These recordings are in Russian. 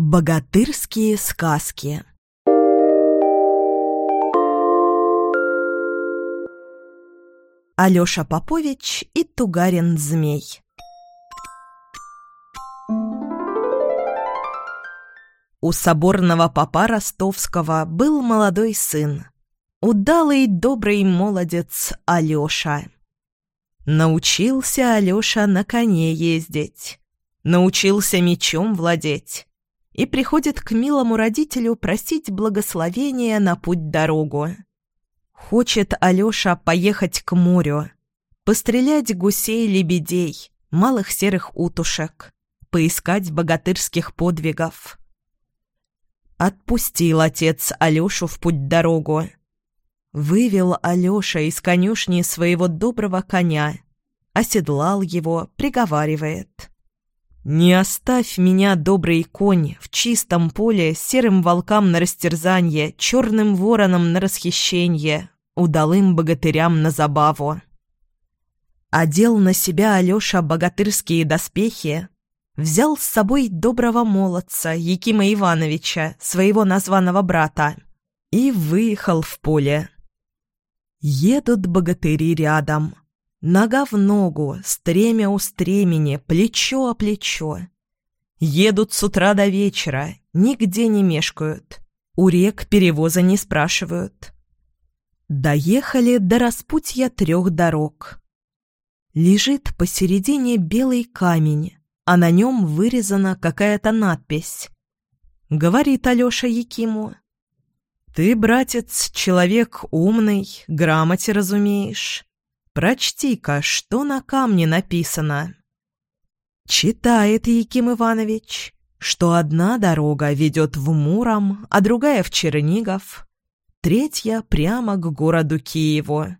Богатырские сказки. Алёша Попович и Тугарин Змей. У соборного попа ростовского был молодой сын, удалый добрый молодец Алёша. Научился Алёша на коне ездить, научился мечом владеть, и приходит к милому родителю просить благословения на путь-дорогу. Хочет Алёша поехать к морю, пострелять гусей-лебедей, малых серых утушек, поискать богатырских подвигов. Отпустил отец Алёшу в путь-дорогу. Вывел Алёша из конюшни своего доброго коня, оседлал его, приговаривает — «Не оставь меня, добрый конь, в чистом поле, серым волкам на растерзанье, черным воронам на расхищенье, удалым богатырям на забаву». Одел на себя Алеша богатырские доспехи, взял с собой доброго молодца Якима Ивановича, своего названного брата, и выехал в поле. Едут богатыри рядом — Нога в ногу, стремя у стремени, плечо о плечо. Едут с утра до вечера, нигде не мешкают. У рек перевоза не спрашивают. Доехали до распутья трех дорог. Лежит посередине белый камень, а на нем вырезана какая-то надпись. Говорит Алеша Якиму. «Ты, братец, человек умный, грамоте разумеешь. Прочти-ка, что на камне написано. Читает Яким Иванович, что одна дорога ведет в Муром, а другая в Чернигов, третья прямо к городу Киеву.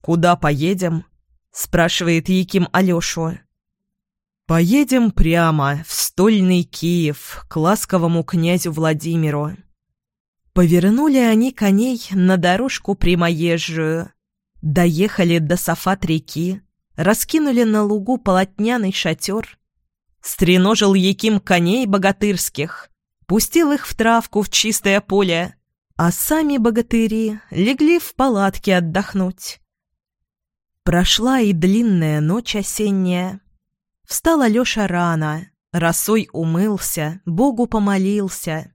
«Куда поедем?» — спрашивает Яким Алешу. «Поедем прямо в стольный Киев к ласковому князю Владимиру». Повернули они коней на дорожку прямоезжую, Доехали до Сафат реки, раскинули на лугу полотняный шатер. Стреножил Яким коней богатырских, пустил их в травку в чистое поле, а сами богатыри легли в палатке отдохнуть. Прошла и длинная ночь осенняя. Встал Алеша рано, росой умылся, Богу помолился.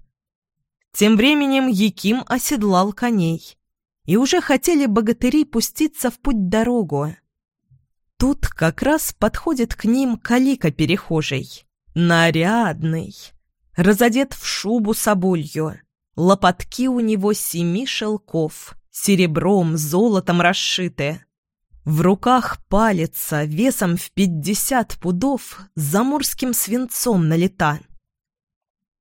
Тем временем Яким оседлал коней и уже хотели богатыри пуститься в путь-дорогу. Тут как раз подходит к ним калика перехожий, нарядный, разодет в шубу соболью, лопатки у него семи шелков, серебром, золотом расшиты. В руках палица весом в пятьдесят пудов заморским свинцом налета.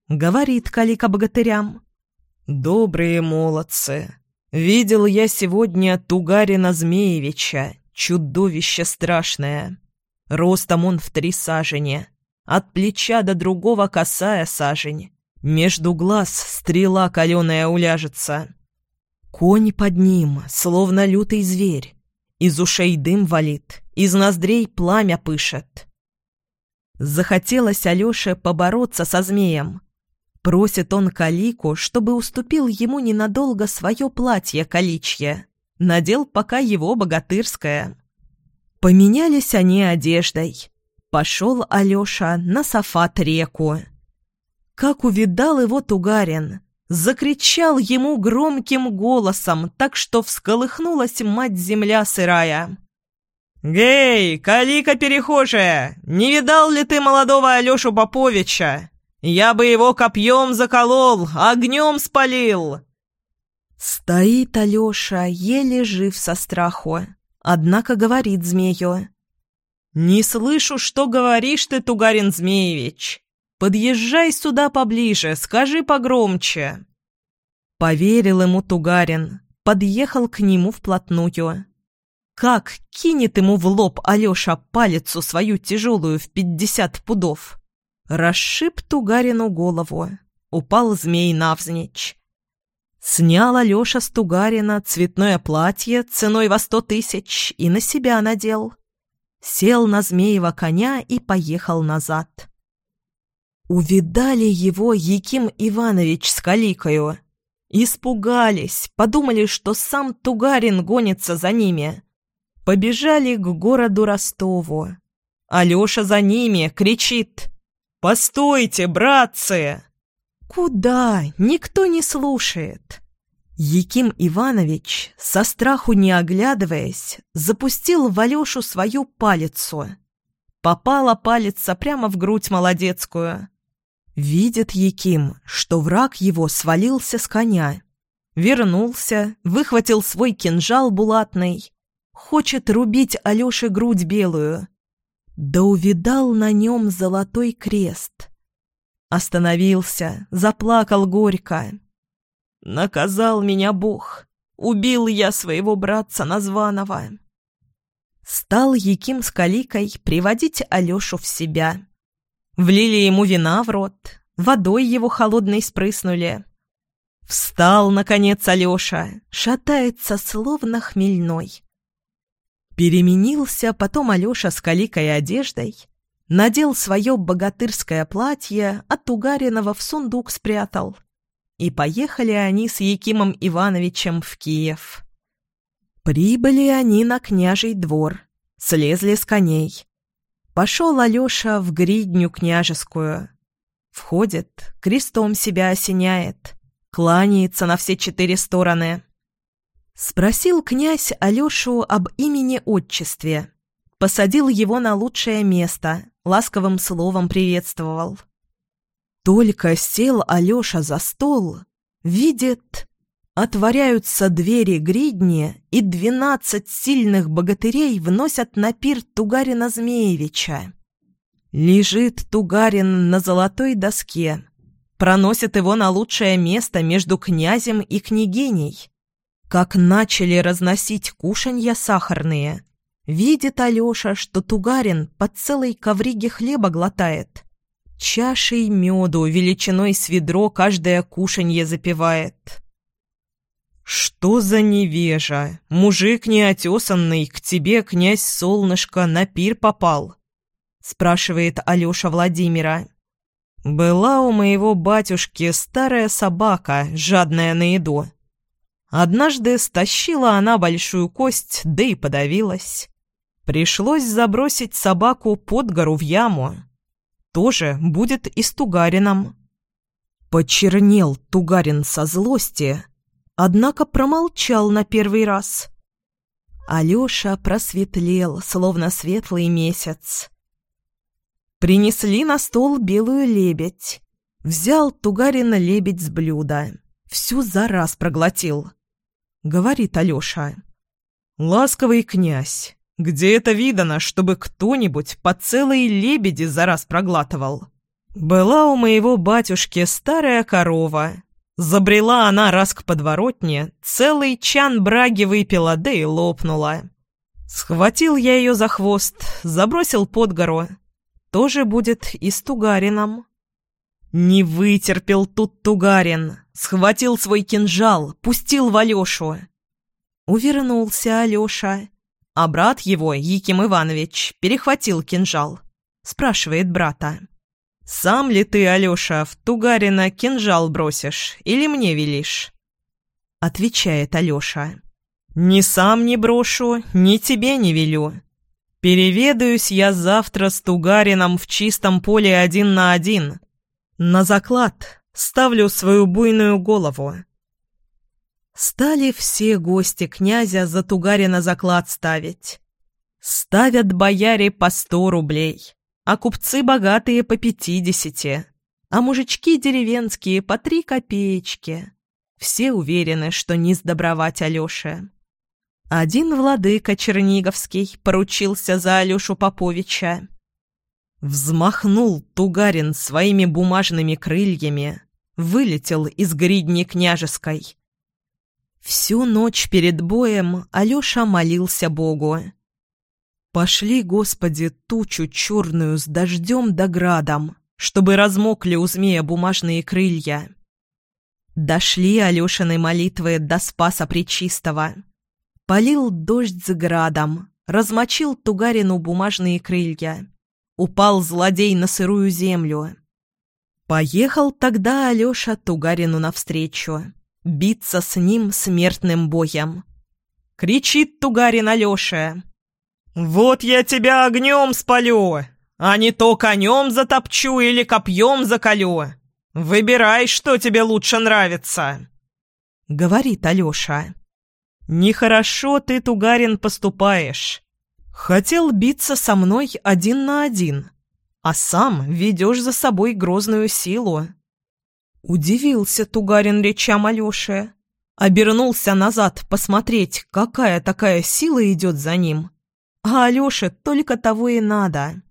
Говорит Калика богатырям. «Добрые молодцы, Видел я сегодня Тугарина Змеевича, чудовище страшное. Ростом он в три сажени, от плеча до другого косая сажень. Между глаз стрела каленая уляжется. Конь под ним, словно лютый зверь. Из ушей дым валит, из ноздрей пламя пышет. Захотелось Алёше побороться со змеем, Просит он Калику, чтобы уступил ему ненадолго свое платье каличье. Надел пока его богатырское. Поменялись они одеждой. Пошел Алеша на Сафат-реку. Как увидал его Тугарин, закричал ему громким голосом, так что всколыхнулась мать-земля сырая. «Гей, Калика перехожая, не видал ли ты молодого Алешу Поповича? Я бы его копьем заколол, огнем спалил!» Стоит Алеша, еле жив со страху, однако говорит змею. «Не слышу, что говоришь ты, Тугарин Змеевич. Подъезжай сюда поближе, скажи погромче». Поверил ему Тугарин, подъехал к нему вплотную. Как кинет ему в лоб Алеша палицу свою тяжелую в пятьдесят пудов. Расшиб Тугарину голову. Упал змей навзничь. Снял Алеша с Тугарина цветное платье ценой во сто тысяч и на себя надел. Сел на змеева коня и поехал назад. Увидали его Яким Иванович с Каликою. Испугались, подумали, что сам Тугарин гонится за ними. Побежали к городу Ростову. Алеша за ними кричит «Постойте, братцы!» Куда? Никто не слушает. Яким Иванович, со страху не оглядываясь, запустил в Алешу свою палицу. Попала палица прямо в грудь молодецкую. Видит Яким, что враг его свалился с коня. Вернулся, выхватил свой кинжал булатный. Хочет рубить Алёше грудь белую. Да увидал на нем золотой крест. Остановился, заплакал горько. «Наказал меня Бог. Убил я своего братца названого». Стал Яким с Каликой приводить Алёшу в себя. Влили ему вина в рот, водой его холодной спрыснули. Встал, наконец, Алеша, шатается, словно хмельной. Переменился потом Алеша с каликой одеждой, надел свое богатырское платье, от Тугаринова в сундук спрятал. И поехали они с Якимом Ивановичем в Киев. Прибыли они на княжий двор, слезли с коней. Пошел Алеша в гридню княжескую. Входит, крестом себя осеняет, кланяется на все четыре стороны. Спросил князь Алешу об имени-отчестве. Посадил его на лучшее место, ласковым словом приветствовал. Только сел Алеша за стол, видит, Отворяются двери гридни, и двенадцать сильных богатырей вносят на пир Тугарина Змеевича. Лежит Тугарин на золотой доске, проносит его на лучшее место между князем и княгиней. Как начали разносить кушанья сахарные, видит Алеша, что Тугарин под целой ковриге хлеба глотает. Чашей меду величиной с ведро каждое кушанье запивает. «Что за невежа? Мужик неотесанный, к тебе, князь Солнышко, на пир попал?» — спрашивает Алеша Владимира. «Была у моего батюшки старая собака, жадная на еду. Однажды стащила она большую кость, да и подавилась. Пришлось забросить собаку под гору в яму. Тоже будет и с Тугарином». Почернел Тугарин со злости, однако промолчал на первый раз. Алёша просветлел, словно светлый месяц. Принесли на стол белую лебедь. Взял Тугарина лебедь с блюда. Всю за раз проглотил. Говорит Алёша. «Ласковый князь, где это видано, чтобы кто-нибудь по целой лебеди за раз проглатывал? Была у моего батюшки старая корова, Забрела она раз к подворотне, целый чан браги выпила, да и лопнула. Схватил я ее за хвост, забросил под гору. Тоже будет и с Тугарином. Не вытерпел тут Тугарин, схватил свой кинжал, пустил в Алешу. Увернулся Алеша, а брат его, Яким Иванович, перехватил кинжал. Спрашивает брата. «Сам ли ты, Алёша, в Тугарина кинжал бросишь или мне велишь?» Отвечает Алёша. «Ни сам не брошу, ни тебе не велю. Переведаюсь я завтра с Тугарином в чистом поле один на один. На заклад ставлю свою буйную голову». Стали все гости князя за Тугарина заклад ставить. Ставят бояре по сто рублей а купцы богатые по пятидесяти, а мужички деревенские по три копеечки. Все уверены, что не сдобровать Алёше. Один владыка Черниговский поручился за Алёшу Поповича. Взмахнул Тугарин своими бумажными крыльями, вылетел из гридни княжеской. Всю ночь перед боем Алёша молился Богу. Пошли, Господи, тучу черную с дождем да градом, чтобы размокли у змея бумажные крылья. Дошли Алешины молитвы до Спаса Пречистого. Полил дождь за градом, размочил Тугарину бумажные крылья. Упал злодей на сырую землю. Поехал тогда Алеша Тугарину навстречу, биться с ним смертным боем. Кричит Тугарин Алёше. «Вот я тебя огнем спалю, а не то конем затопчу или копьем заколю. Выбирай, что тебе лучше нравится!» Говорит Алёша. «Нехорошо ты, Тугарин, поступаешь. Хотел биться со мной один на один, а сам ведешь за собой грозную силу». Удивился Тугарин речам Алёши. Обернулся назад посмотреть, какая такая сила идет за ним. А Алёше только того и надо.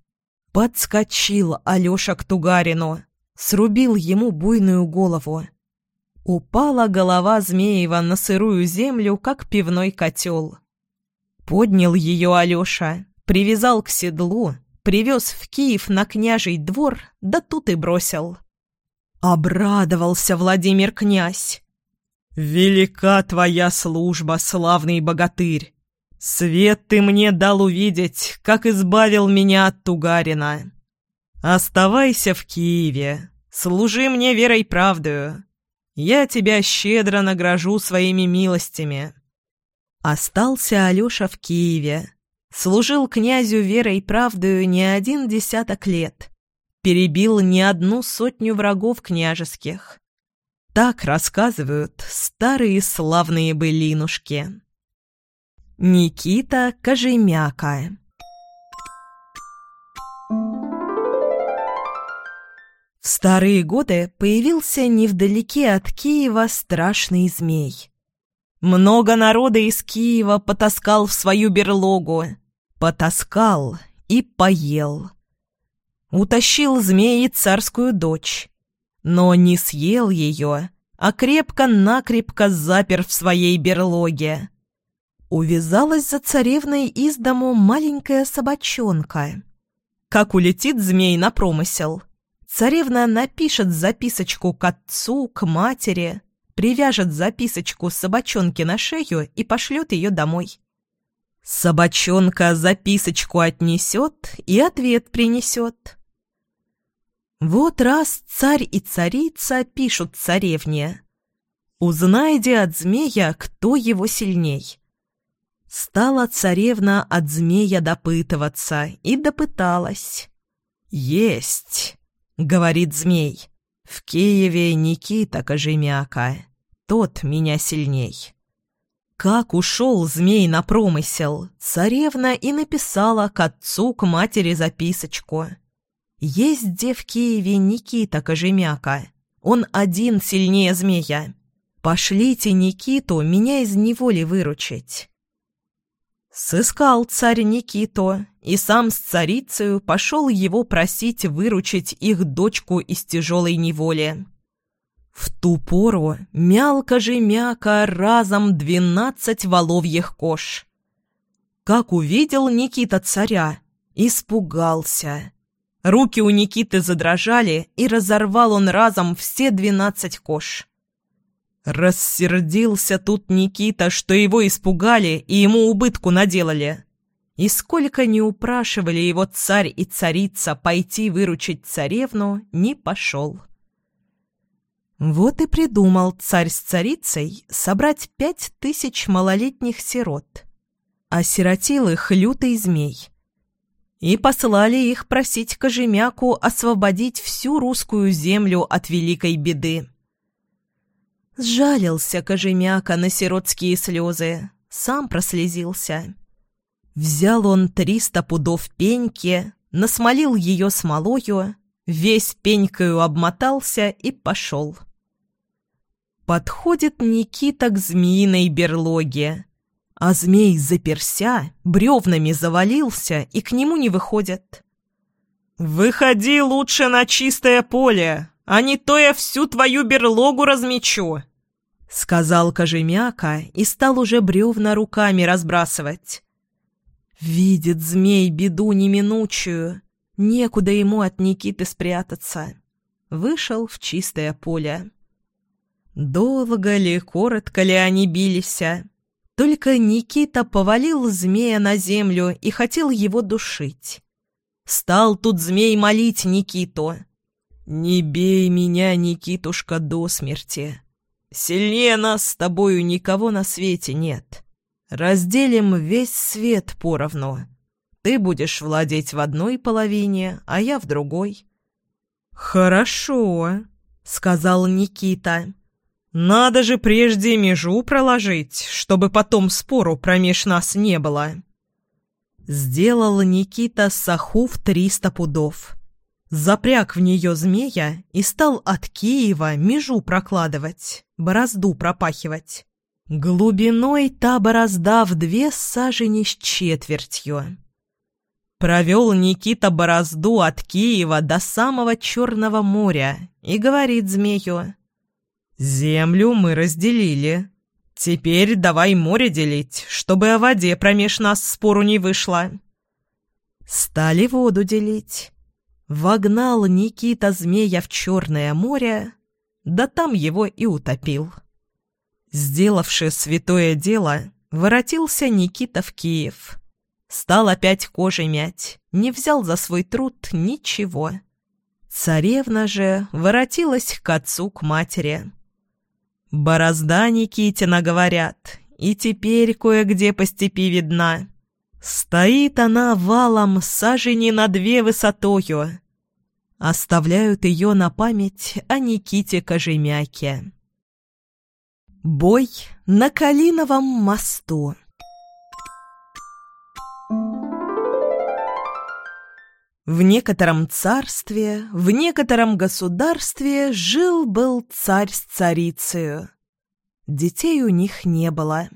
Подскочил Алёша к Тугарину, срубил ему буйную голову. Упала голова Змеева на сырую землю, как пивной котел. Поднял ее Алёша, привязал к седлу, привез в Киев на княжий двор, да тут и бросил. Обрадовался Владимир князь. «Велика твоя служба, славный богатырь! Свет ты мне дал увидеть, как избавил меня от Тугарина. Оставайся в Киеве, служи мне верой правдою. Я тебя щедро награжу своими милостями». Остался Алеша в Киеве. Служил князю верой правдою не один десяток лет. Перебил не одну сотню врагов княжеских. Так рассказывают старые славные былинушки. Никита Кожемяка В старые годы появился невдалеке от Киева страшный змей. Много народа из Киева потаскал в свою берлогу, потаскал и поел. Утащил змеи царскую дочь, но не съел ее, а крепко-накрепко запер в своей берлоге. Увязалась за царевной из дому маленькая собачонка. Как улетит змей на промысел. Царевна напишет записочку к отцу, к матери, привяжет записочку собачонки на шею и пошлет ее домой. Собачонка записочку отнесет и ответ принесет. Вот раз царь и царица пишут царевне. Узнайде от змея, кто его сильней. Стала царевна от змея допытываться и допыталась. «Есть!» — говорит змей. «В Киеве Никита Кожемяка. Тот меня сильней». Как ушел змей на промысел, царевна и написала к отцу, к матери записочку. «Есть где в Киеве Никита Кожемяка. Он один сильнее змея. Пошлите Никиту меня из неволи выручить». Сыскал царь Никито, и сам с царицею пошел его просить выручить их дочку из тяжелой неволи. В ту пору мялко же мяка разом двенадцать воловьих кош. Как увидел Никита царя, испугался. Руки у Никиты задрожали, и разорвал он разом все двенадцать кош. Рассердился тут Никита, что его испугали и ему убытку наделали. И сколько не упрашивали его царь и царица пойти выручить царевну, не пошел. Вот и придумал царь с царицей собрать пять тысяч малолетних сирот. Осиротил их лютый змей. И послали их просить Кожемяку освободить всю русскую землю от великой беды. Сжалился Кожемяка на сиротские слезы, сам прослезился. Взял он триста пудов пеньки, насмолил ее смолою, весь пенькою обмотался и пошел. Подходит Никита к змеиной берлоге, а змей заперся, бревнами завалился и к нему не выходит. «Выходи лучше на чистое поле, а не то я всю твою берлогу размечу!» Сказал Кожемяка и стал уже бревна руками разбрасывать. Видит змей беду неминучую, некуда ему от Никиты спрятаться. Вышел в чистое поле. Долго ли, коротко ли они бились, только Никита повалил змея на землю и хотел его душить. Стал тут змей молить Никиту. Не бей меня, Никитушка, до смерти. Сильнее нас с тобою никого на свете нет. Разделим весь свет поровну. Ты будешь владеть в одной половине, а я в другой». «Хорошо», — сказал Никита. «Надо же прежде межу проложить, чтобы потом спору промеж нас не было». Сделал Никита саху в триста пудов. Запряг в нее змея и стал от Киева межу прокладывать, борозду пропахивать. Глубиной та борозда в две сажени с четвертью. Провел Никита борозду от Киева до самого Черного моря и говорит змею. «Землю мы разделили. Теперь давай море делить, чтобы о воде промеж нас спору не вышло». Стали воду делить. Вогнал Никита змея в Черное море, да там его и утопил. Сделавши святое дело, воротился Никита в Киев. Стал опять кожей мять, не взял за свой труд ничего. Царевна же воротилась к отцу, к матери. «Борозда Никитина, говорят, и теперь кое-где по степи видна. Стоит она валом сажени на две высотою. Оставляют ее на память о Никите Кожемяке». Бой на Калиновом мосту В некотором царстве, в некотором государстве жил-был царь с царицею. Детей у них не было.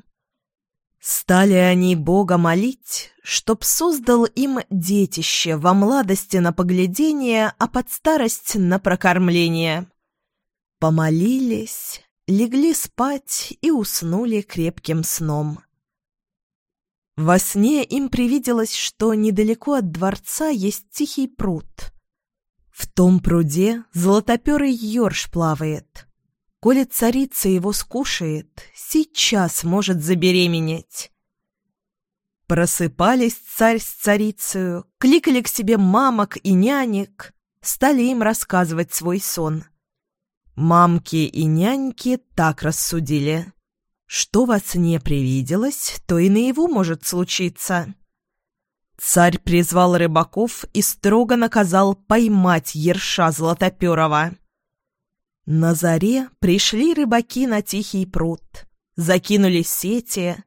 Стали они Бога молить, чтоб создал им детище во младости на поглядение, а под старость на прокормление. Помолились, легли спать и уснули крепким сном. Во сне им привиделось, что недалеко от дворца есть тихий пруд. В том пруде золотоперый ерш плавает. Коли царица его скушает, сейчас может забеременеть. Просыпались царь с царицею, кликали к себе мамок и нянек, стали им рассказывать свой сон. Мамки и няньки так рассудили. Что вас не привиделось, то и наяву может случиться. Царь призвал рыбаков и строго наказал поймать ерша Златоперова. На заре пришли рыбаки на тихий пруд, закинули сети,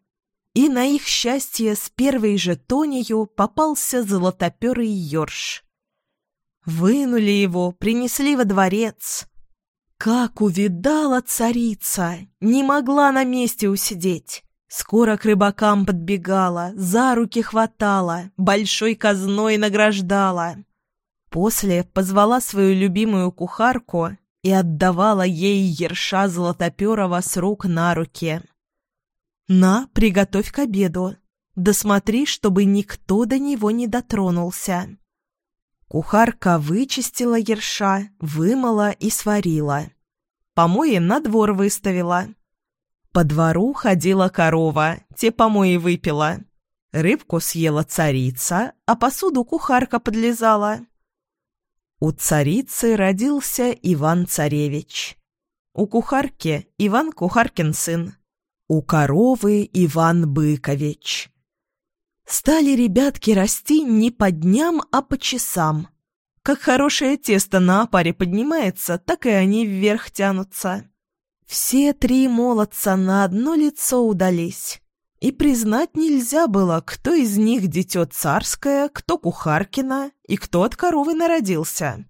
и на их счастье с первой же тонею попался золотоперый ерш. Вынули его, принесли во дворец, как увидала царица! Не могла на месте усидеть. Скоро к рыбакам подбегала, за руки хватала, большой казной награждала. После позвала свою любимую кухарку и отдавала ей ерша Златоперова с рук на руки. «На, приготовь к обеду. Да смотри, чтобы никто до него не дотронулся». Кухарка вычистила ерша, вымыла и сварила. Помои на двор выставила. По двору ходила корова, те помои выпила. Рыбку съела царица, а посуду кухарка подлезала. У царицы родился Иван-царевич. У кухарки Иван Кухаркин сын. У коровы Иван Быкович. Стали ребятки расти не по дням, а по часам. Как хорошее тесто на паре поднимается, так и они вверх тянутся. Все три молодца на одно лицо удались. И признать нельзя было, кто из них дитё царское, кто кухаркина и кто от коровы народился.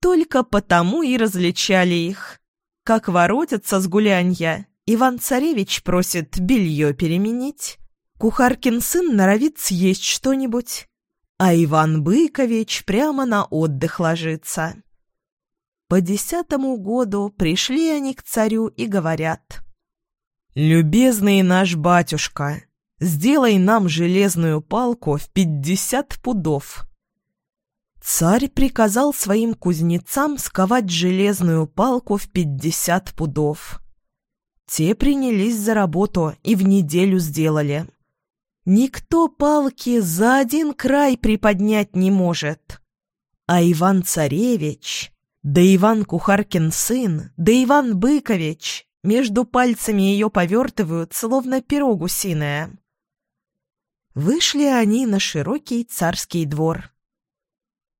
Только потому и различали их. Как воротятся с гулянья, Иван-царевич просит белье переменить, Кухаркин сын норовит съесть что-нибудь, а Иван Быкович прямо на отдых ложится. По десятому году пришли они к царю и говорят. «Любезный наш батюшка, сделай нам железную палку в пятьдесят пудов». Царь приказал своим кузнецам сковать железную палку в пятьдесят пудов. Те принялись за работу и в неделю сделали. Никто палки за один край приподнять не может. А Иван-царевич Да Иван Кухаркин сын, да Иван Быкович между пальцами ее повертывают, словно пирог гусиное. Вышли они на широкий царский двор.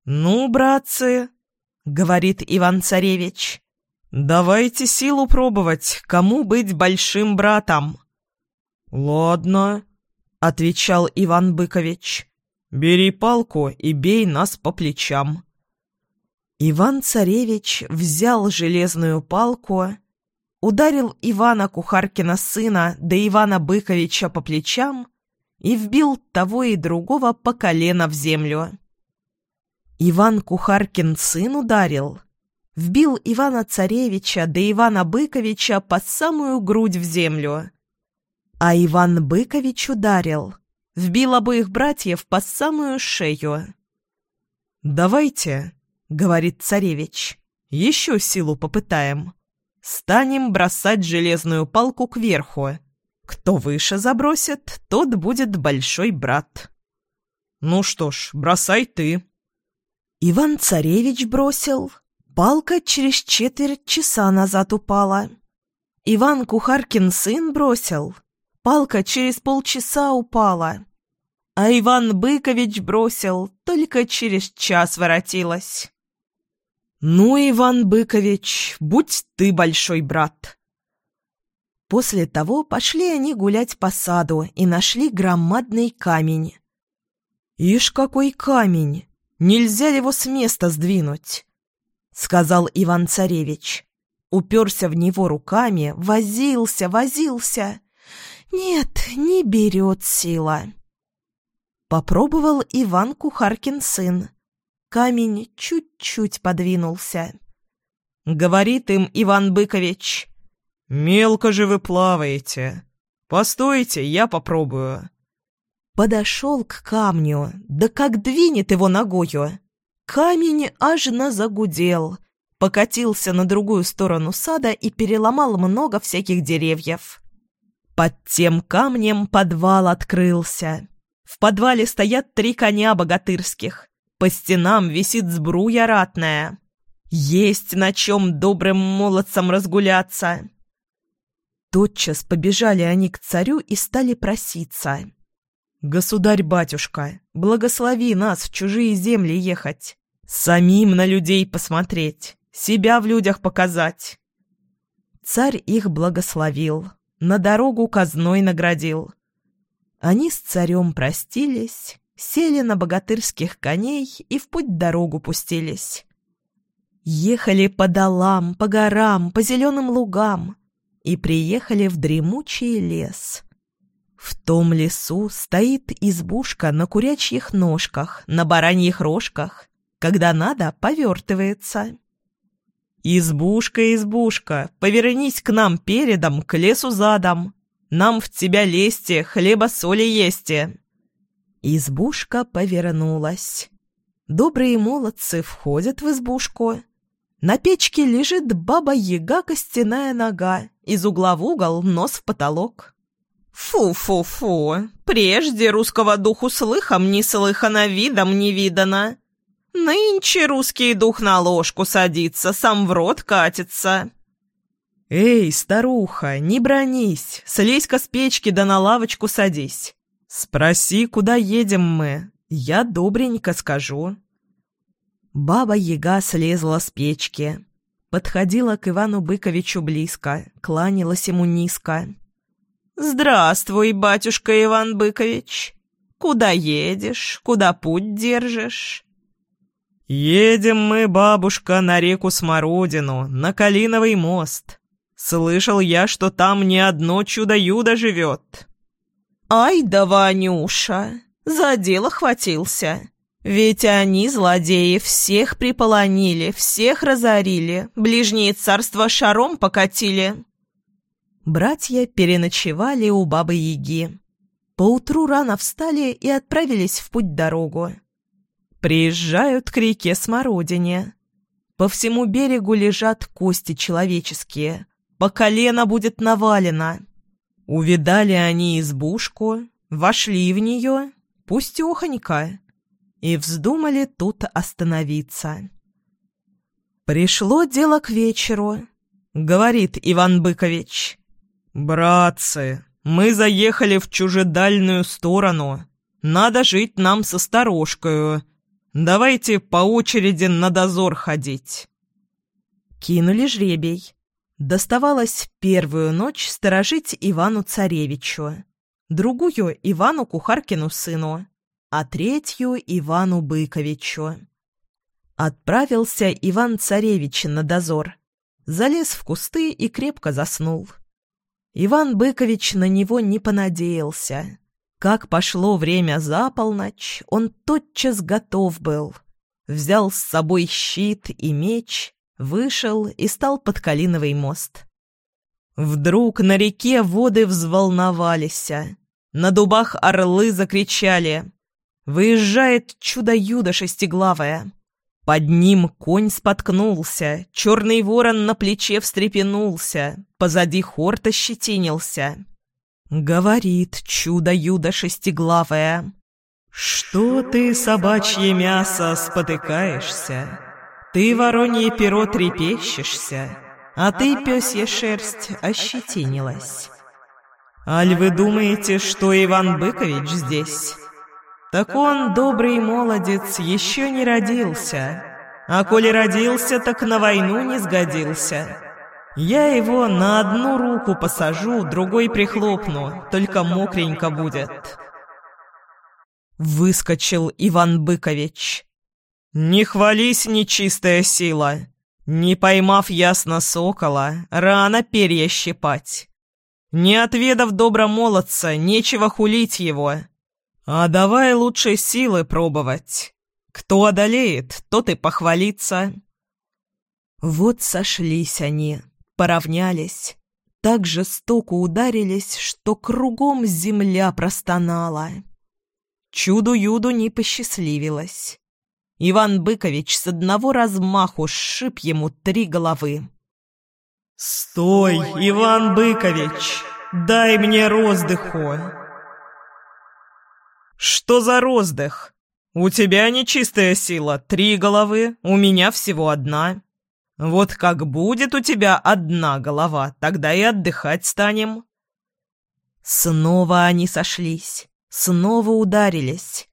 «Ну, братцы», — говорит Иван-царевич, — «давайте силу пробовать, кому быть большим братом». «Ладно», — отвечал Иван Быкович, — «бери палку и бей нас по плечам». Иван-царевич взял железную палку, ударил Ивана Кухаркина сына да Ивана Быковича по плечам и вбил того и другого по колено в землю. Иван Кухаркин сын ударил, вбил Ивана-царевича да Ивана Быковича по самую грудь в землю. А Иван Быкович ударил, вбил обоих братьев по самую шею. «Давайте», говорит царевич. «Еще силу попытаем. Станем бросать железную палку кверху. Кто выше забросит, тот будет большой брат». «Ну что ж, бросай ты». Иван-царевич бросил. Палка через четверть часа назад упала. Иван Кухаркин сын бросил. Палка через полчаса упала. А Иван Быкович бросил, только через час воротилась. «Ну, Иван Быкович, будь ты большой брат!» После того пошли они гулять по саду и нашли громадный камень. «Ишь, какой камень! Нельзя его с места сдвинуть!» — сказал Иван-царевич. Уперся в него руками, возился, возился. «Нет, не берет сила!» Попробовал Иван Кухаркин сын. Камень чуть-чуть подвинулся. Говорит им Иван Быкович. «Мелко же вы плаваете. Постойте, я попробую». Подошел к камню, да как двинет его ногою. Камень аж загудел, покатился на другую сторону сада и переломал много всяких деревьев. Под тем камнем подвал открылся. В подвале стоят три коня богатырских. По стенам висит сбруя ратная. Есть на чем добрым молодцам разгуляться. Тотчас побежали они к царю и стали проситься. «Государь-батюшка, благослови нас в чужие земли ехать, самим на людей посмотреть, себя в людях показать». Царь их благословил, на дорогу казной наградил. Они с царем простились, сели на богатырских коней и в путь дорогу пустились. Ехали по долам, по горам, по зеленым лугам и приехали в дремучий лес. В том лесу стоит избушка на курячьих ножках, на бараньих рожках, когда надо, повертывается. «Избушка, избушка, повернись к нам передом, к лесу задом. Нам в тебя лезьте, хлеба соли есте». Избушка повернулась. Добрые молодцы входят в избушку. На печке лежит баба-яга костяная нога, из угла в угол, нос в потолок. «Фу-фу-фу! Прежде русского духу слыхом не слыхано, видом не видано. Нынче русский дух на ложку садится, сам в рот катится». «Эй, старуха, не бронись, слезь-ка с печки да на лавочку садись. «Спроси, куда едем мы, я добренько скажу». Баба-яга слезла с печки, подходила к Ивану Быковичу близко, кланялась ему низко. «Здравствуй, батюшка Иван Быкович! Куда едешь, куда путь держишь?» «Едем мы, бабушка, на реку Смородину, на Калиновый мост. Слышал я, что там не одно чудо-юдо живет». «Ай да Ванюша! За дело хватился!» Ведь они, злодеи, всех приполонили, всех разорили, ближние царства шаром покатили. Братья переночевали у бабы-яги. Поутру рано встали и отправились в путь-дорогу. Приезжают к реке Смородине. По всему берегу лежат кости человеческие. По колено будет навалено. Увидали они избушку, вошли в нее, пустехонько, и вздумали тут остановиться. Пришло дело к вечеру, говорит Иван Быкович. «Братцы, мы заехали в чужедальную сторону. Надо жить нам со сторожкою. Давайте по очереди на дозор ходить». Кинули жребий. Доставалось первую ночь сторожить Ивану-царевичу, другую — Ивану Кухаркину сыну, а третью — Ивану Быковичу. Отправился Иван-царевич на дозор, залез в кусты и крепко заснул. Иван Быкович на него не понадеялся. Как пошло время за полночь, он тотчас готов был. Взял с собой щит и меч, вышел и стал под Калиновый мост. Вдруг на реке воды взволновались. На дубах орлы закричали. Выезжает чудо-юдо шестиглавое. Под ним конь споткнулся, черный ворон на плече встрепенулся, позади хорта щетинился. Говорит чудо-юдо шестиглавое. «Что ты, собачье мясо, спотыкаешься? Ты, воронье перо, трепещешься, а ты, пёсья шерсть, ощетинилась. Аль вы думаете, что Иван Быкович здесь?» Так он, добрый молодец, еще не родился. А коли родился, так на войну не сгодился. Я его на одну руку посажу, другой прихлопну, только мокренько будет. Выскочил Иван Быкович. «Не хвались, нечистая сила! Не поймав ясно сокола, рано перья щипать. Не отведав добра молодца, нечего хулить его». «А давай лучше силы пробовать. Кто одолеет, тот и похвалится». Вот сошлись они, поравнялись, так жестоко ударились, что кругом земля простонала. Чуду-юду не посчастливилось. Иван Быкович с одного размаху сшиб ему три головы. «Стой, Иван Быкович! Дай мне роздыху!» «Что за роздых? У тебя нечистая сила, три головы, у меня всего одна. Вот как будет у тебя одна голова, тогда и отдыхать станем». Снова они сошлись, снова ударились.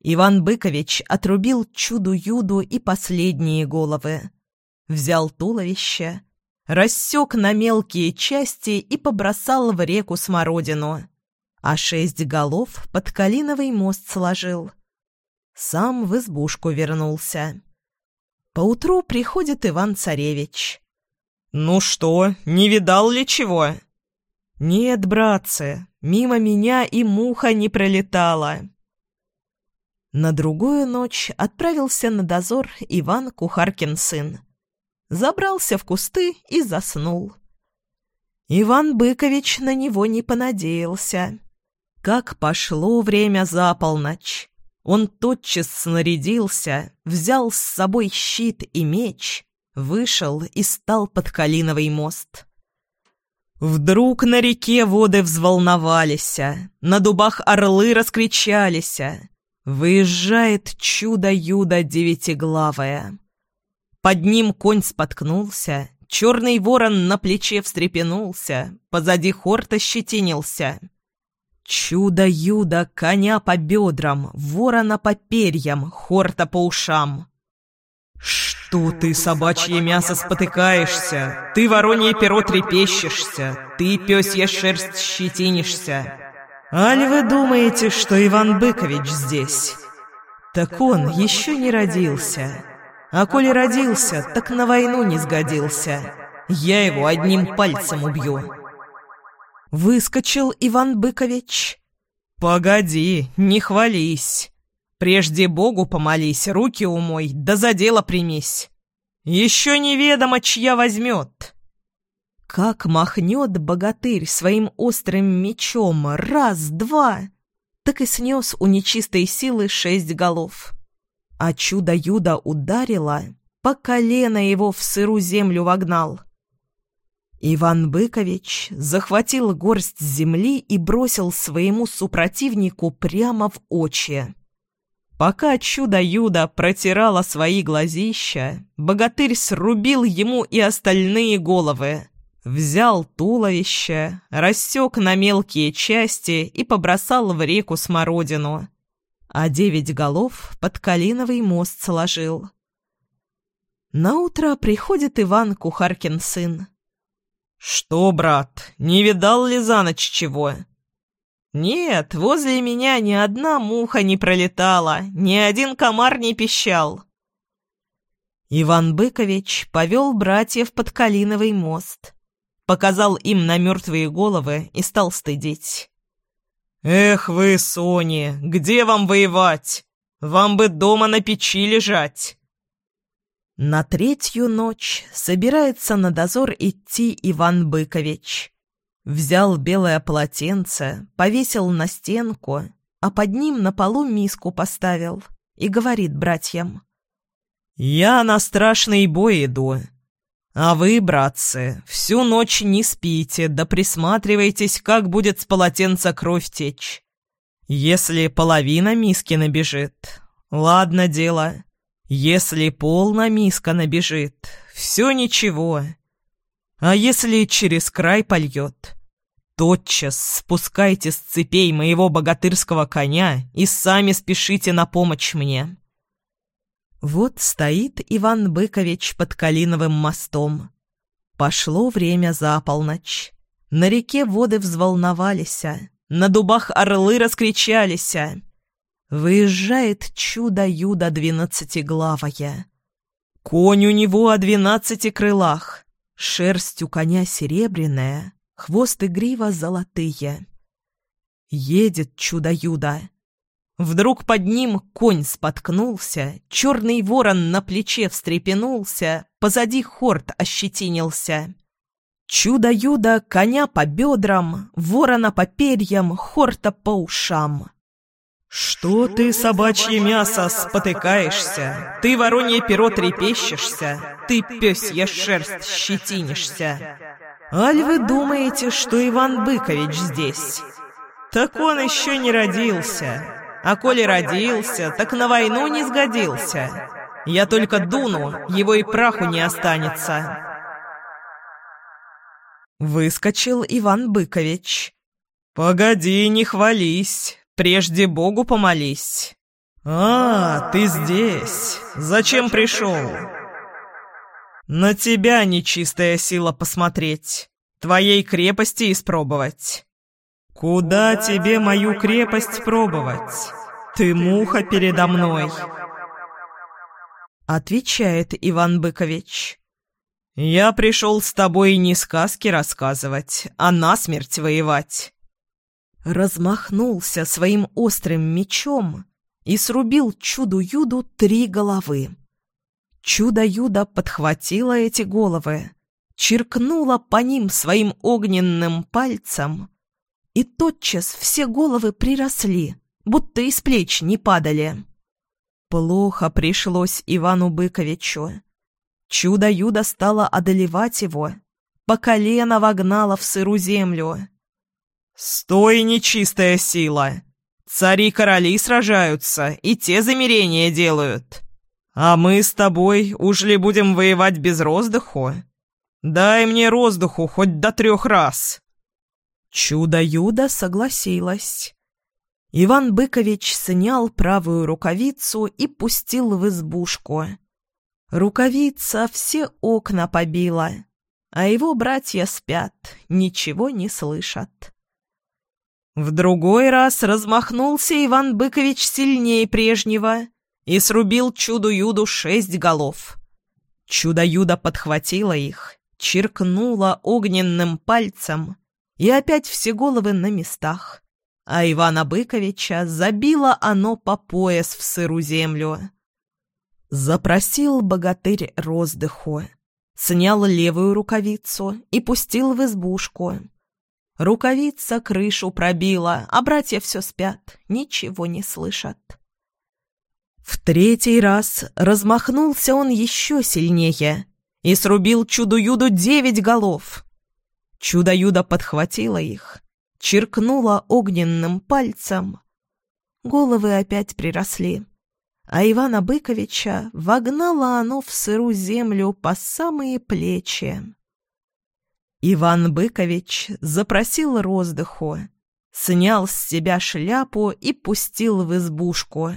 Иван Быкович отрубил чуду-юду и последние головы. Взял туловище, рассек на мелкие части и побросал в реку смородину а шесть голов под Калиновый мост сложил. Сам в избушку вернулся. Поутру приходит Иван-царевич. «Ну что, не видал ли чего?» «Нет, братцы, мимо меня и муха не пролетала». На другую ночь отправился на дозор Иван Кухаркин сын. Забрался в кусты и заснул. Иван Быкович на него не понадеялся. Как пошло время за полночь! Он тотчас снарядился, взял с собой щит и меч, вышел и стал под Калиновый мост. Вдруг на реке воды взволновались, на дубах орлы раскричались. Выезжает чудо-юдо девятиглавое. Под ним конь споткнулся, черный ворон на плече встрепенулся, позади хорта щетинился — Чудо-юдо, коня по бедрам, ворона по перьям, хорта по ушам. «Что ты, собачье мясо, спотыкаешься? Ты, воронье перо, трепещешься, ты, пёсья шерсть, щетинишься. Аль вы думаете, что Иван Быкович здесь? Так он еще не родился. А коли родился, так на войну не сгодился. Я его одним пальцем убью». Выскочил Иван Быкович. «Погоди, не хвались. Прежде Богу помолись, руки умой, да за дело примись. Еще неведомо, чья возьмет». Как махнет богатырь своим острым мечом раз, два, так и снес у нечистой силы шесть голов. А чудо-юдо ударило, по колено его в сыру землю вогнал — Иван Быкович захватил горсть земли и бросил своему супротивнику прямо в очи. Пока чудо-юдо протирало свои глазища, богатырь срубил ему и остальные головы. Взял туловище, рассек на мелкие части и побросал в реку смородину. А девять голов под Калиновый мост сложил. Наутро приходит Иван Кухаркин сын. «Что, брат, не видал ли за ночь чего?» «Нет, возле меня ни одна муха не пролетала, ни один комар не пищал». Иван Быкович повел братьев под Калиновый мост показал им на мертвые головы и стал стыдить. «Эх вы, Сони, где вам воевать? Вам бы дома на печи лежать!» На третью ночь собирается на дозор идти Иван Быкович. Взял белое полотенце, повесил на стенку, а под ним на полу миску поставил и говорит братьям. «Я на страшный бой иду. А вы, братцы, всю ночь не спите, да присматривайтесь, как будет с полотенца кровь течь. Если половина миски набежит, ладно дело. Если полна миска набежит, все ничего. А если через край польет, тотчас спускайте с цепей моего богатырского коня и сами спешите на помощь мне. Вот стоит Иван Быкович под Калиновым мостом. Пошло время за полночь. На реке воды взволновались, на дубах орлы раскричались. Выезжает чудо-юдо двенадцатиглавое. Конь у него о двенадцати крылах, шерсть у коня серебряная, хвост и грива золотые. Едет чудо-юдо, Вдруг под ним конь споткнулся, черный ворон на плече встрепенулся, позади хорт ощетинился. Чудо-юдо коня по бедрам, ворона по перьям, хорта по ушам. «Что ты, собачье мясо, спотыкаешься? Ты, воронье перо, трепещешься? Ты, пёсья шерсть, щетинишься? Аль вы думаете, что Иван Быкович здесь? Так он еще не родился!» А коли родился, так на войну не сгодился. Я только дуну, его и праху не останется. Выскочил Иван Быкович. «Погоди, не хвались, прежде Богу помолись». «А, ты здесь. Зачем пришел?» «На тебя, нечистая сила, посмотреть, твоей крепости испробовать». «Куда тебе мою крепость пробовать? Ты муха передо мной!» Отвечает Иван Быкович. «Я пришел с тобой не сказки рассказывать, а насмерть воевать». Размахнулся своим острым мечом и срубил чуду-юду три головы. Чудо-юдо подхватило эти головы, чиркнуло по ним своим огненным пальцем и тотчас все головы приросли, будто из плеч не падали. Плохо пришлось Ивану Быковичу. Чудо-юдо стало одолевать его, по колено вогнало в сыру землю. «Стой, нечистая сила! Цари-короли сражаются, и те замерения делают. А мы с тобой уж ли будем воевать без роздыху? Дай мне роздыху хоть до трех раз!» Чудо-юдо согласилась. Иван Быкович снял правую рукавицу и пустил в избушку. Рукавица все окна побила, а его братья спят, ничего не слышат. В другой раз размахнулся Иван Быкович сильнее прежнего и срубил чудо-юду шесть голов. Чудо-юдо подхватило их, чиркнуло огненным пальцем — и опять все головы на местах. А Ивана Быковича забило оно по пояс в сыру землю. Запросил богатырь роздыху, снял левую рукавицу и пустил в избушку. Рукавица крышу пробила, а братья все спят, ничего не слышат. В третий раз размахнулся он еще сильнее и срубил чуду-юду девять голов. Чудо-юдо подхватило их, чиркнуло огненным пальцем. Головы опять приросли, а Ивана Быковича вогнало оно в сыру землю по самые плечи. Иван Быкович запросил роздыху, снял с себя шляпу и пустил в избушку.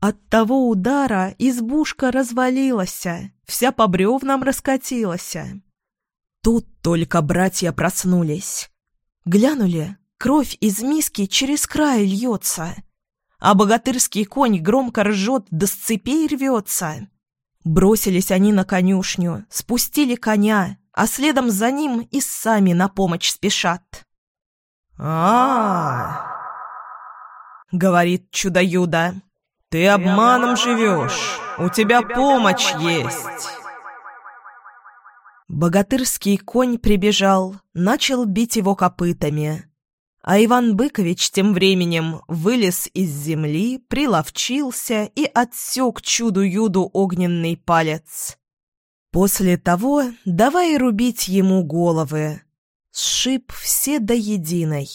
От того удара избушка развалилась, вся по бревнам раскатилась. Тут только братья проснулись. Глянули, кровь из миски через край льется, а богатырский конь громко ржет, да с цепей рвется. Бросились они на конюшню, спустили коня, а следом за ним и сами на помощь спешат. а, говорит чудо-юдо. «Ты обманом живешь, у тебя помощь есть!» Богатырский конь прибежал, начал бить его копытами. А Иван Быкович тем временем вылез из земли, приловчился и отсек чуду-юду огненный палец. После того давай рубить ему головы. Сшиб все до единой.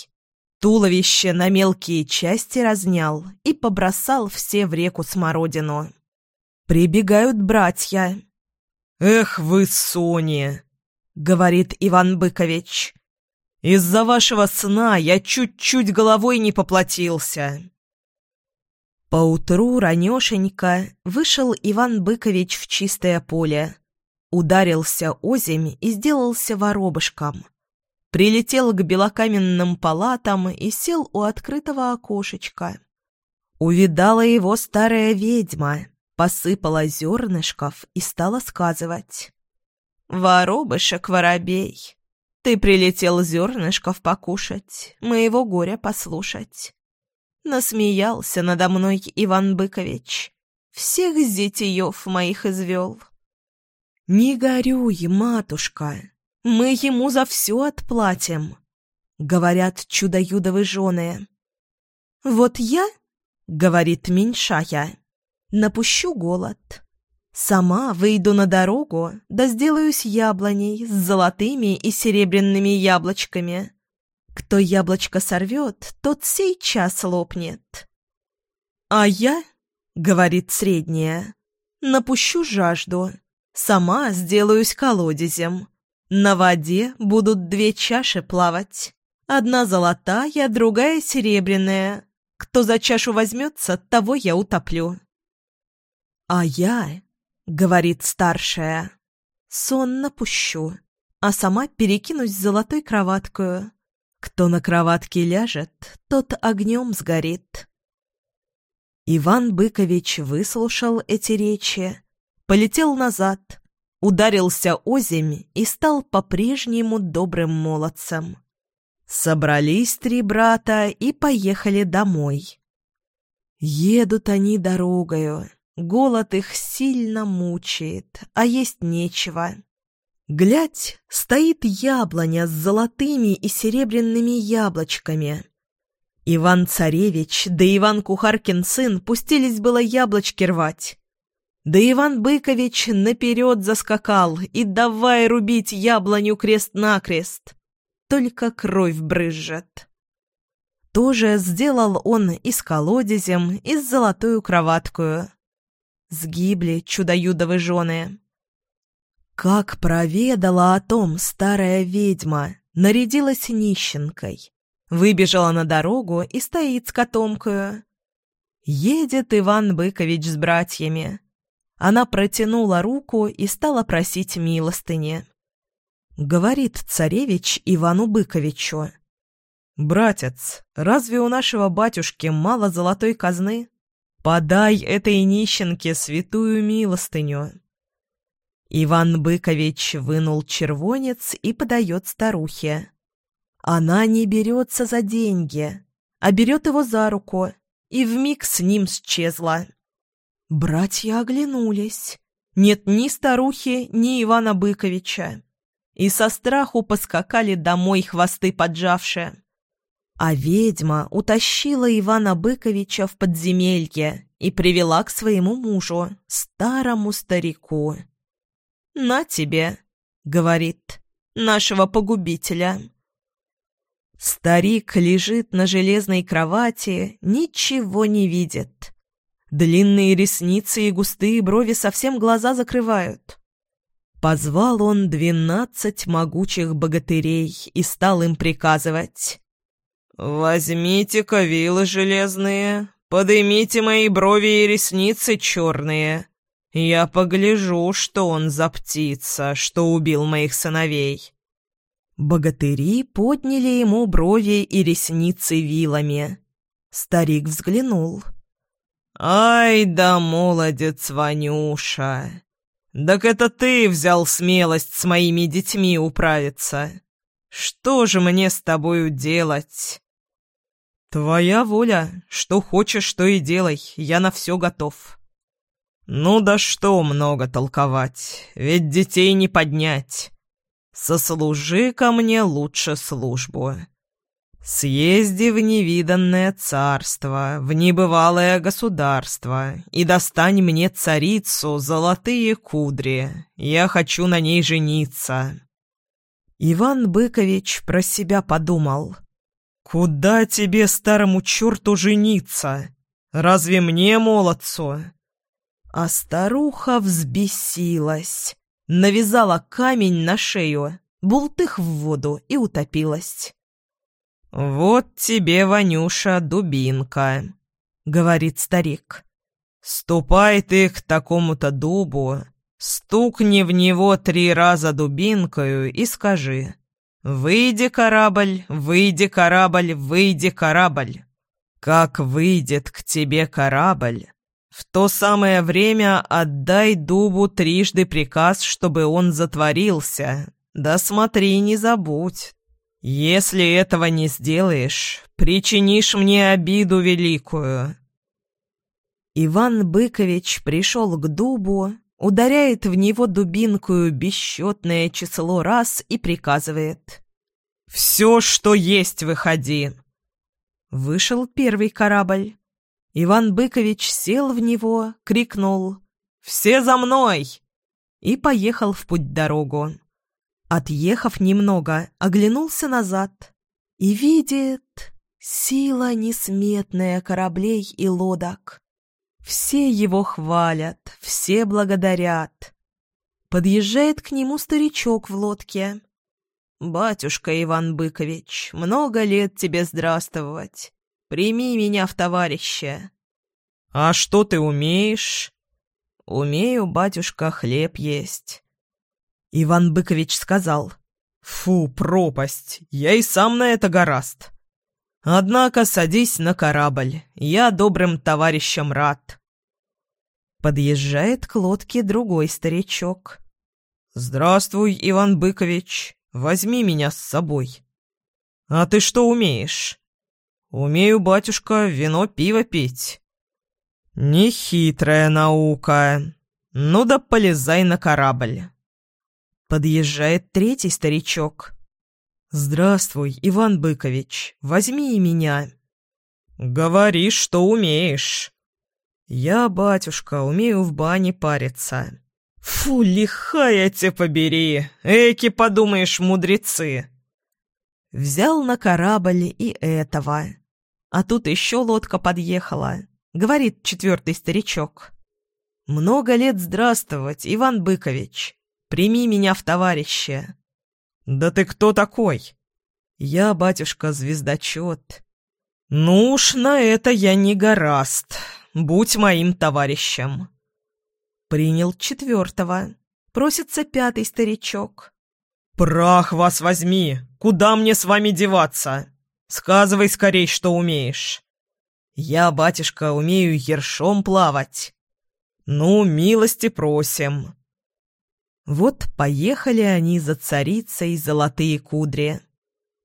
Туловище на мелкие части разнял и побросал все в реку Смородину. Прибегают братья. «Эх вы, Сони!» — говорит Иван Быкович. «Из-за вашего сна я чуть-чуть головой не поплатился». Поутру ранешенько вышел Иван Быкович в чистое поле. Ударился озимь и сделался воробышком. Прилетел к белокаменным палатам и сел у открытого окошечка. Увидала его старая ведьма, посыпала зернышков и стала сказывать. «Воробышек, воробей, ты прилетел зернышков покушать, моего горя послушать». Насмеялся надо мной Иван Быкович, всех зятьев моих извел. «Не горюй, матушка, мы ему за все отплатим», — говорят чудо-юдовы жены. «Вот я, — говорит меньшая, — напущу голод. Сама выйду на дорогу, да сделаюсь яблоней с золотыми и серебряными яблочками. Кто яблочко сорвет, тот сейчас лопнет. А я, — говорит средняя, — напущу жажду, Сама сделаюсь колодезем. На воде будут две чаши плавать. Одна золотая, другая серебряная. Кто за чашу возьмется, того я утоплю. А я, — говорит старшая, — сон напущу, а сама перекинусь золотой кроваткою. Кто на кроватке ляжет, тот огнем сгорит. Иван Быкович выслушал эти речи, полетел назад, ударился озимь и стал по-прежнему добрым молодцем. Собрались три брата и поехали домой. Едут они дорогою, голод их сильно мучает, а есть нечего. Глядь, стоит яблоня с золотыми и серебряными яблочками. Иван-царевич да Иван Кухаркин сын пустились было яблочки рвать. Да Иван Быкович наперед заскакал и давай рубить яблоню крест-накрест. Только кровь брызжет. Тоже сделал он и с колодезем, и с золотую кроваткою. Сгибли чудо-юдовы жены. Как проведала о том старая ведьма, нарядилась нищенкой. Выбежала на дорогу и стоит с котомкою. Едет Иван Быкович с братьями. Она протянула руку и стала просить милостыни. Говорит царевич Ивану Быковичу. «Братец, разве у нашего батюшки мало золотой казны? Подай этой нищенке святую милостыню». Иван Быкович вынул червонец и подает старухе. Она не берется за деньги, а берет его за руку и вмиг с ним исчезла. Братья оглянулись. Нет ни старухи, ни Ивана Быковича. И со страху поскакали домой хвосты поджавшие. А ведьма утащила Ивана Быковича в подземелье и привела к своему мужу, старому старику. «На тебе», — говорит, — «нашего погубителя». Старик лежит на железной кровати, ничего не видит Длинные ресницы и густые брови совсем глаза закрывают. Позвал он двенадцать могучих богатырей и стал им приказывать. «Возьмите-ка вилы железные, подымите мои брови и ресницы черные. Я погляжу, что он за птица, что убил моих сыновей». Богатыри подняли ему брови и ресницы вилами. Старик взглянул. «Ай да молодец, Ванюша! Так это ты взял смелость с моими детьми управиться. Что же мне с тобою делать?» «Твоя воля. Что хочешь, то и делай. Я на все готов». «Ну да что много толковать, ведь детей не поднять. Сослужи ко мне лучше службу. Съезди в невиданное царство, в небывалое государство, и достань мне царицу золотые кудри. Я хочу на ней жениться». Иван Быкович про себя подумал. «Куда тебе, старому черту, жениться? Разве мне, молодцу?» А старуха взбесилась, навязала камень на шею, бултых в воду и утопилась. «Вот тебе, Ванюша, дубинка», — говорит старик. «Ступай ты к такому-то дубу, стукни в него три раза дубинкою и скажи «Выйди, корабль, выйди, корабль, выйди, корабль». Как выйдет к тебе корабль, в то самое время отдай дубу трижды приказ, чтобы он затворился. Да смотри, не забудь. Если этого не сделаешь, причинишь мне обиду великую». Иван Быкович пришел к дубу, ударяет в него дубинкую бесчетное число раз и приказывает. «Все, что есть, выходи!» Вышел первый корабль. Иван Быкович сел в него, крикнул «Все за мной!» и поехал в путь-дорогу. Отъехав немного, оглянулся назад и видит сила несметная кораблей и лодок. Все его хвалят, все благодарят. Подъезжает к нему старичок в лодке. «Батюшка Иван Быкович, много лет тебе здравствовать. Прими меня в товарища». «А что ты умеешь?» «Умею, батюшка, хлеб есть». Иван Быкович сказал. «Фу, пропасть, я и сам на это гораст. Однако садись на корабль, я добрым товарищам рад». Подъезжает к лодке другой старичок. «Здравствуй, Иван Быкович, возьми меня с собой». «А ты что умеешь?» «Умею, батюшка, вино, пиво пить». «Нехитрая наука. Ну да полезай на корабль». Подъезжает третий старичок. «Здравствуй, Иван Быкович, возьми меня». «Говори, что умеешь». «Я, батюшка, умею в бане париться». «Фу, лихая те побери! Эки, подумаешь, мудрецы!» Взял на корабль и этого. А тут еще лодка подъехала. Говорит четвертый старичок. «Много лет здравствовать, Иван Быкович. Прими меня в товарища». «Да ты кто такой?» «Я, батюшка, звездочет». «Ну уж на это я не гораст. Будь моим товарищем». Принял четвертого. Просится пятый старичок. «Прах вас возьми! Куда мне с вами деваться? Сказывай скорей, что умеешь». «Я, батюшка, умею ершом плавать». «Ну, милости просим». Вот поехали они за царицей золотые кудри.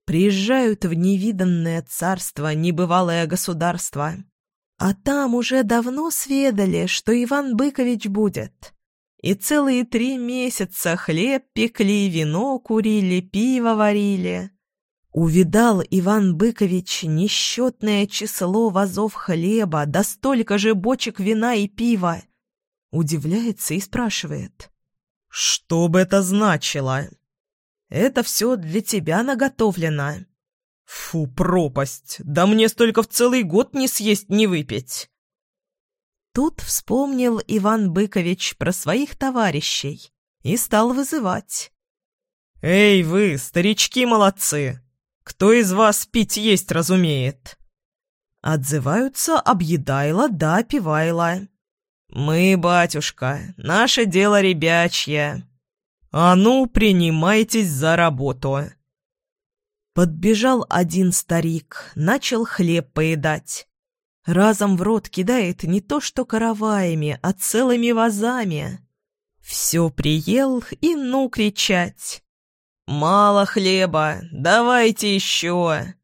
Приезжают в невиданное царство, небывалое государство. А там уже давно сведали, что Иван Быкович будет. И целые три месяца хлеб пекли, вино курили, пиво варили. Увидал Иван Быкович несчетное число вазов хлеба, да столько же бочек вина и пива. Удивляется и спрашивает. «Что бы это значило?» «Это все для тебя наготовлено». «Фу, пропасть! Да мне столько в целый год не съесть, не выпить!» Тут вспомнил Иван Быкович про своих товарищей и стал вызывать. «Эй вы, старички молодцы! Кто из вас пить есть разумеет?» Отзываются объедайло да пивайло. «Мы, батюшка, наше дело ребячье. А ну, принимайтесь за работу!» Подбежал один старик, начал хлеб поедать. Разом в рот кидает не то что караваями, а целыми вазами. Все приел и ну кричать. «Мало хлеба, давайте еще!»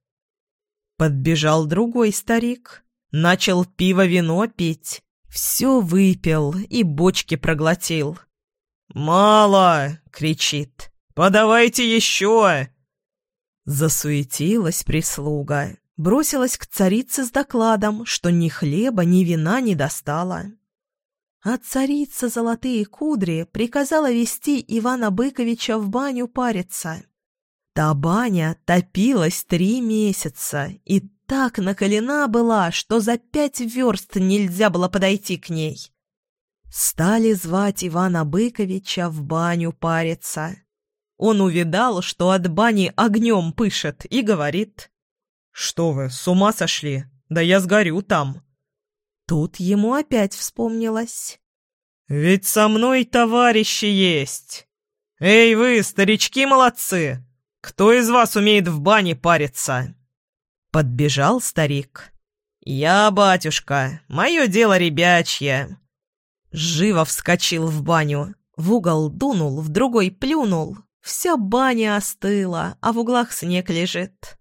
Подбежал другой старик, начал пиво-вино пить, все выпил и бочки проглотил. «Мало!» — кричит. «Подавайте еще!» Засуетилась прислуга, бросилась к царице с докладом, что ни хлеба, ни вина не достала. А царица Золотые Кудри приказала вести Ивана Быковича в баню париться. Та баня топилась три месяца и так накалена была, что за пять верст нельзя было подойти к ней. Стали звать Ивана Быковича в баню париться. Он увидал, что от бани огнем пышет, и говорит. «Что вы, с ума сошли? Да я сгорю там!» Тут ему опять вспомнилось. «Ведь со мной товарищи есть! Эй вы, старички молодцы! Кто из вас умеет в бане париться?» Подбежал старик. «Я, батюшка, мое дело ребячье!» Живо вскочил в баню, в угол дунул, в другой плюнул, Вся баня остыла, а в углах снег лежит.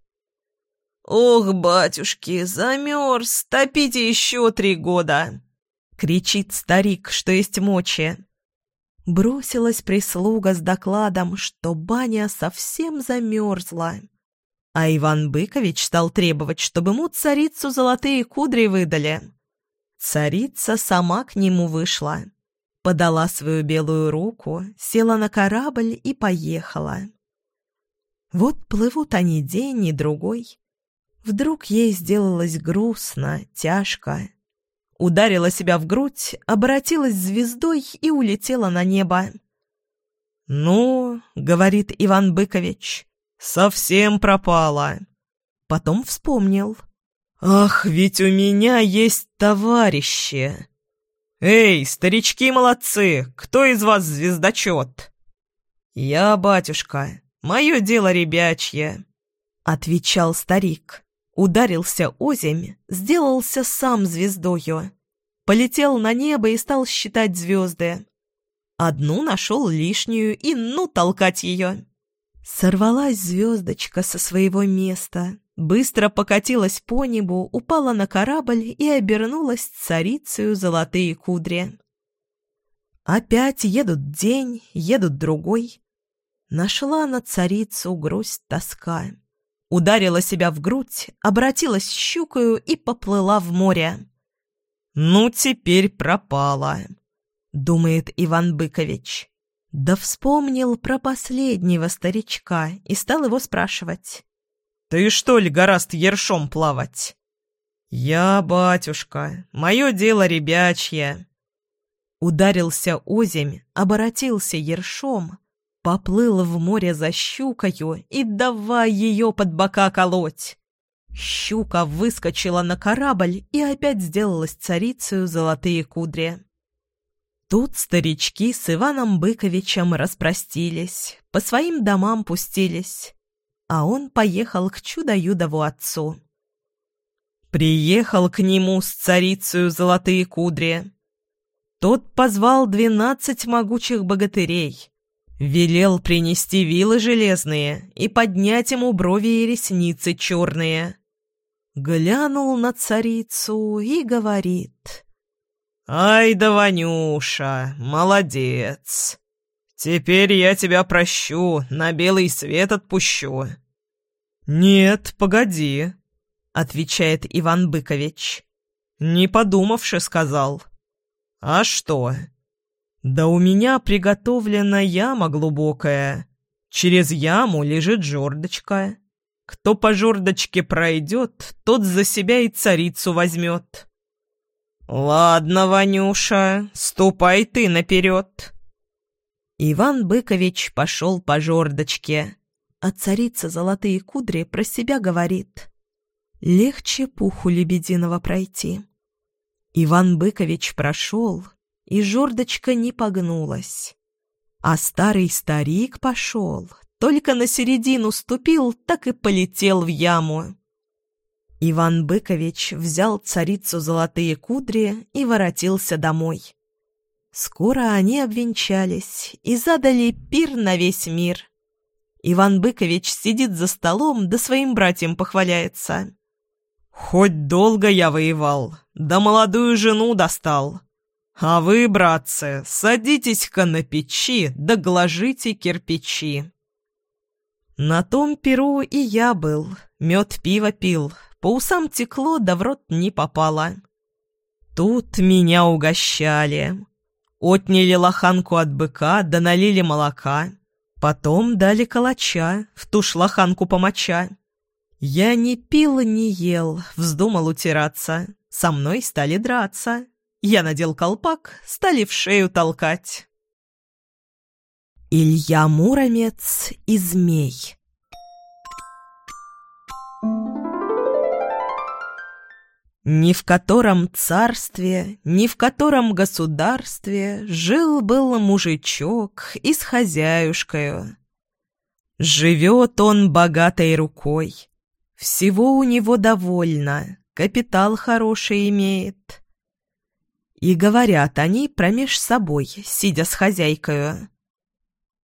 «Ох, батюшки, замерз! Топите еще три года!» — кричит старик, что есть мочи. Бросилась прислуга с докладом, что баня совсем замерзла. А Иван Быкович стал требовать, чтобы ему царицу золотые кудри выдали. Царица сама к нему вышла подала свою белую руку, села на корабль и поехала. Вот плывут они день и другой. Вдруг ей сделалось грустно, тяжко. Ударила себя в грудь, обратилась звездой и улетела на небо. «Ну, — говорит Иван Быкович, — совсем пропала». Потом вспомнил. «Ах, ведь у меня есть товарищи!» «Эй, старички молодцы! Кто из вас звездочет?» «Я, батюшка. Мое дело ребячье», — отвечал старик. Ударился озимь, сделался сам звездою. Полетел на небо и стал считать звезды. Одну нашел лишнюю и ну толкать ее. Сорвалась звездочка со своего места, быстро покатилась по небу, упала на корабль и обернулась царицею золотые кудри. Опять едут день, едут другой. Нашла на царицу грусть тоска. Ударила себя в грудь, обратилась щукою и поплыла в море. «Ну, теперь пропала», — думает Иван Быкович. Да вспомнил про последнего старичка и стал его спрашивать. Ты что ли гораст ершом плавать? Я, батюшка, мое дело ребячье. Ударился озимь, оборотился ершом, поплыл в море за щукою и давай ее под бока колоть. Щука выскочила на корабль и опять сделалась царицею золотые кудри. Тут старички с Иваном Быковичем распростились, по своим домам пустились а он поехал к чудо-юдову отцу. Приехал к нему с царицею золотые кудри. Тот позвал двенадцать могучих богатырей, велел принести вилы железные и поднять ему брови и ресницы черные. Глянул на царицу и говорит. «Ай да, Ванюша, молодец!» «Теперь я тебя прощу, на белый свет отпущу». «Нет, погоди», — отвечает Иван Быкович. «Не подумавши, сказал». «А что?» «Да у меня приготовлена яма глубокая. Через яму лежит жердочка. Кто по жердочке пройдет, тот за себя и царицу возьмет». «Ладно, Ванюша, ступай ты наперед». Иван Быкович пошел по жердочке, а царица золотые кудри про себя говорит. Легче пуху лебединого пройти. Иван Быкович прошел, и жердочка не погнулась. А старый старик пошел, только на середину ступил, так и полетел в яму. Иван Быкович взял царицу золотые кудри и воротился домой. Скоро они обвенчались и задали пир на весь мир. Иван Быкович сидит за столом, да своим братьям похваляется. «Хоть долго я воевал, да молодую жену достал. А вы, братцы, садитесь-ка на печи, да гложите кирпичи». На том перу и я был, мед пиво пил, по усам текло, да в рот не попало. Тут меня угощали. Отняли лоханку от быка, да налили молока. Потом дали калача, в ту лоханку помоча. Я не пил, не ел, вздумал утираться. Со мной стали драться. Я надел колпак, стали в шею толкать. Илья Муромец и змей Ни в котором царстве, ни в котором государстве Жил-был мужичок и с хозяюшкою. Живет он богатой рукой, всего у него довольно, капитал хороший имеет. И говорят они промеж собой, сидя с хозяйкою.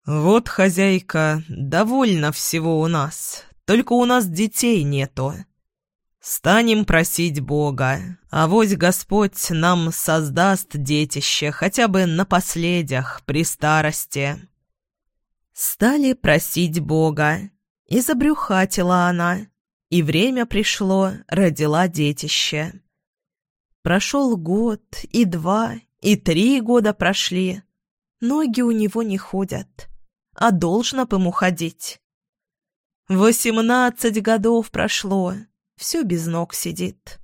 «Вот, хозяйка, довольно всего у нас, только у нас детей нету». Станем просить Бога, а вось Господь нам создаст детище хотя бы на последях при старости. Стали просить Бога, и забрюхатила она, и время пришло, родила детище. Прошел год, и два, и три года прошли. Ноги у него не ходят, а должно бы ему ходить. Восемнадцать годов прошло, все без ног сидит.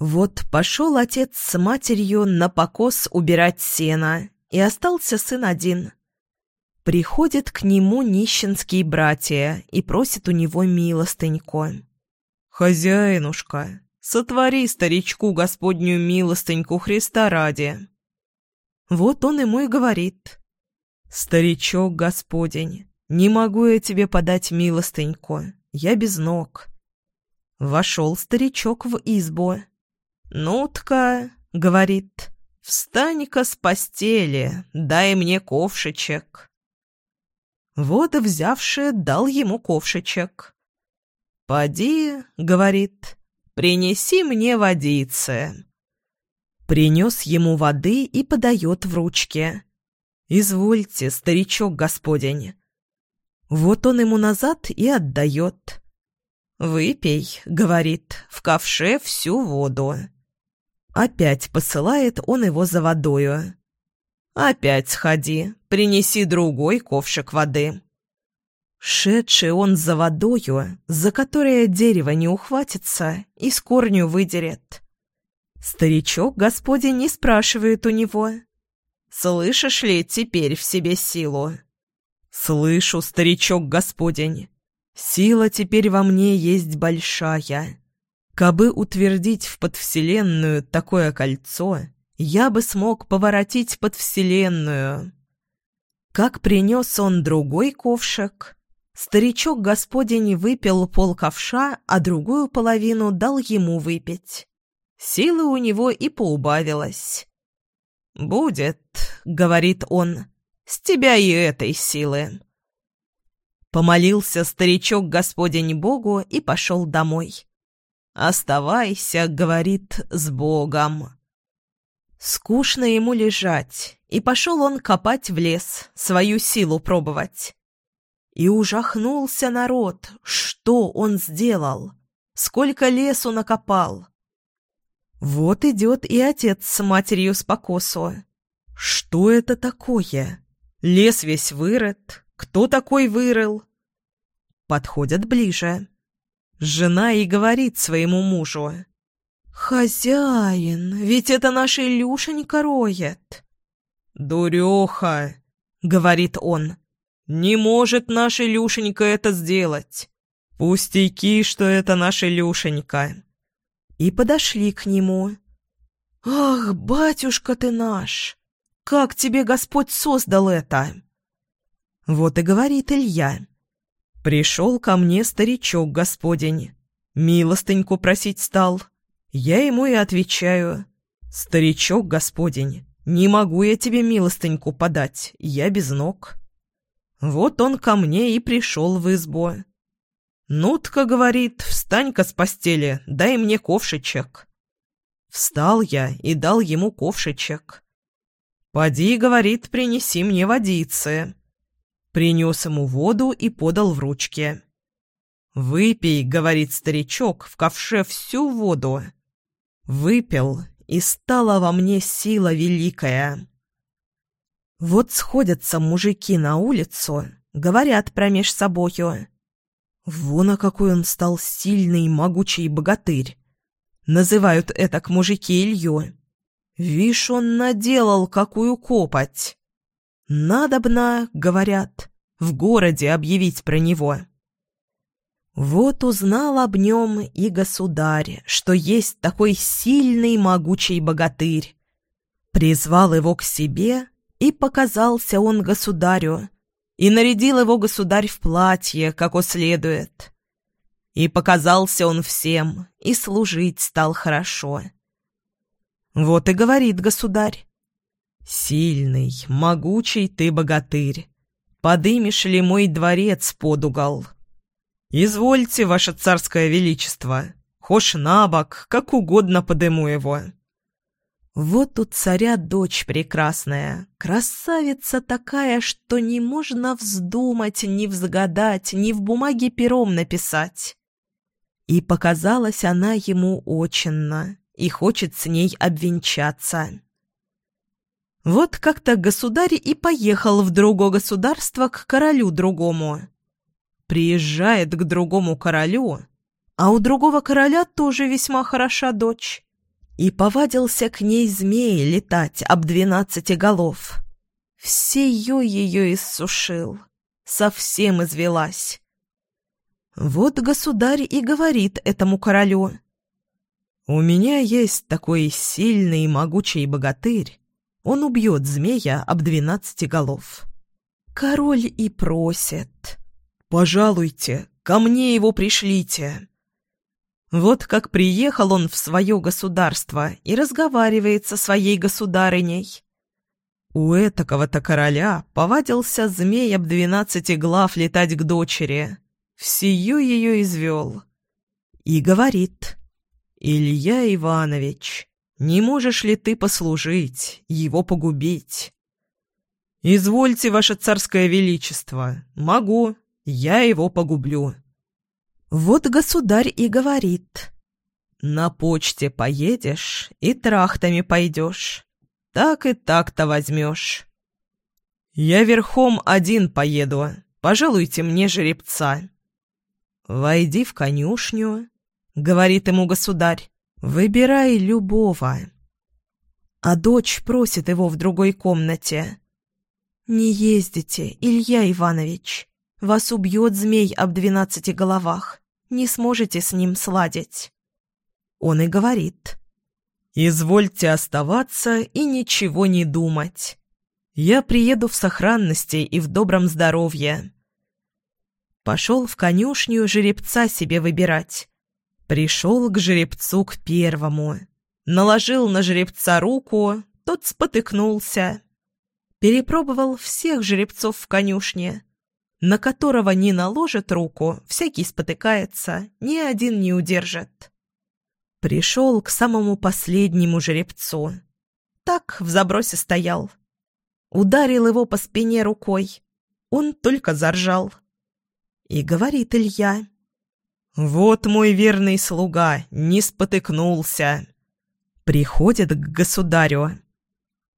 Вот пошел отец с матерью на покос убирать сено, и остался сын один. Приходит к нему нищенские братья и просит у него милостыньку. «Хозяинушка, сотвори старичку Господнюю милостыньку Христа ради». Вот он ему и говорит. «Старичок Господень, не могу я тебе подать милостыньку, я без ног. Вошел старичок в избу. «Ну-тка», — говорит, — «встань-ка с постели, дай мне ковшичек». Вот, взявший, дал ему ковшичек. «Поди», — говорит, — «принеси мне водицы». Принес ему воды и подает в ручке. «Извольте, старичок господень». Вот он ему назад и отдает. «Выпей», — говорит, — «в ковше всю воду». Опять посылает он его за водою. «Опять сходи, принеси другой ковшик воды». Шедший он за водою, за которое дерево не ухватится и с корню выдерет. Старичок Господень не спрашивает у него. «Слышишь ли теперь в себе силу?» «Слышу, старичок Господень. Сила теперь во мне есть большая. Кабы утвердить в подвселенную такое кольцо, я бы смог поворотить подвселенную. Как принес он другой ковшик, старичок господень выпил пол ковша, а другую половину дал ему выпить. Силы у него и поубавилось. «Будет», — говорит он, — «с тебя и этой силы». Помолился старичок Господень Богу и пошел домой. «Оставайся», — говорит, — «с Богом». Скучно ему лежать, и пошел он копать в лес, свою силу пробовать. И ужахнулся народ, что он сделал, сколько лесу накопал. Вот идет и отец с матерью с покосу. Что это такое? Лес весь вырыт, кто такой вырыл? Подходят ближе. Жена и говорит своему мужу. «Хозяин, ведь это наша Илюшенька роет!» «Дуреха!» — говорит он. «Не может наша Илюшенька это сделать! Пустяки, что это наша Илюшенька!» И подошли к нему. «Ах, батюшка ты наш! Как тебе Господь создал это?» Вот и говорит Илья. «Пришел ко мне старичок Господень, милостыньку просить стал». Я ему и отвечаю, «Старичок Господень, не могу я тебе милостыньку подать, я без ног». Вот он ко мне и пришел в избу. «Нутка, — говорит, — встань-ка с постели, дай мне ковшичек». Встал я и дал ему ковшичек. «Поди, — говорит, — принеси мне водицы». Принес ему воду и подал в ручки. «Выпей, — говорит старичок, — в ковше всю воду». Выпил, и стала во мне сила великая. Вот сходятся мужики на улицу, говорят промеж собою. Вон, а какой он стал сильный, могучий богатырь. Называют это к мужике Илью. Вишь, он наделал какую копоть. Надобно, говорят, в городе объявить про него. Вот узнал об нем и государь, что есть такой сильный могучий богатырь. Призвал его к себе, и показался он государю, и нарядил его государь в платье, как следует. И показался он всем, и служить стал хорошо. Вот и говорит государь. «Сильный, могучий ты богатырь, подымешь ли мой дворец под угол?» «Извольте, ваше царское величество, хошь на бок, как угодно подыму его». Вот у царя дочь прекрасная, красавица такая, что не можно вздумать, ни взгадать, ни в бумаге пером написать. И показалась она ему очинно, и хочет с ней обвенчаться. Вот как-то государь и поехал в другое государство к королю другому приезжает к другому королю, а у другого короля тоже весьма хороша дочь. И повадился к ней змей летать об двенадцати голов. Всею ее иссушил, совсем извелась. Вот государь и говорит этому королю. «У меня есть такой сильный и могучий богатырь. Он убьет змея об двенадцати голов». Король и просит. «Пожалуйте, ко мне его пришлите». Вот как приехал он в свое государство и разговаривает со своей государыней. У этакого-то короля повадился змей об двенадцати глав летать к дочери. Всею ее извел. И говорит, «Илья Иванович, не можешь ли ты послужить, его погубить?» «Извольте, ваше царское величество, могу, я его погублю». Вот государь и говорит. «На почте поедешь и трахтами пойдешь. Так и так-то возьмешь». «Я верхом один поеду. Пожалуйте мне жеребца». «Войди в конюшню», — говорит ему государь. «Выбирай любого». А дочь просит его в другой комнате. «Не ездите, Илья Иванович. Вас убьет змей об двенадцати головах. Не сможете с ним сладить. Он и говорит. «Извольте оставаться и ничего не думать. Я приеду в сохранности и в добром здоровье». Пошел в конюшню жеребца себе выбирать. Пришел к жеребцу к первому. Наложил на жеребца руку, тот спотыкнулся. Перепробовал всех жеребцов в конюшне на которого не наложит руку, всякий спотыкается, ни один не удержит. Пришел к самому последнему жеребцу. Так в забросе стоял. Ударил его по спине рукой. Он только заржал. И говорит Илья. «Вот мой верный слуга, не спотыкнулся». Приходит к государю.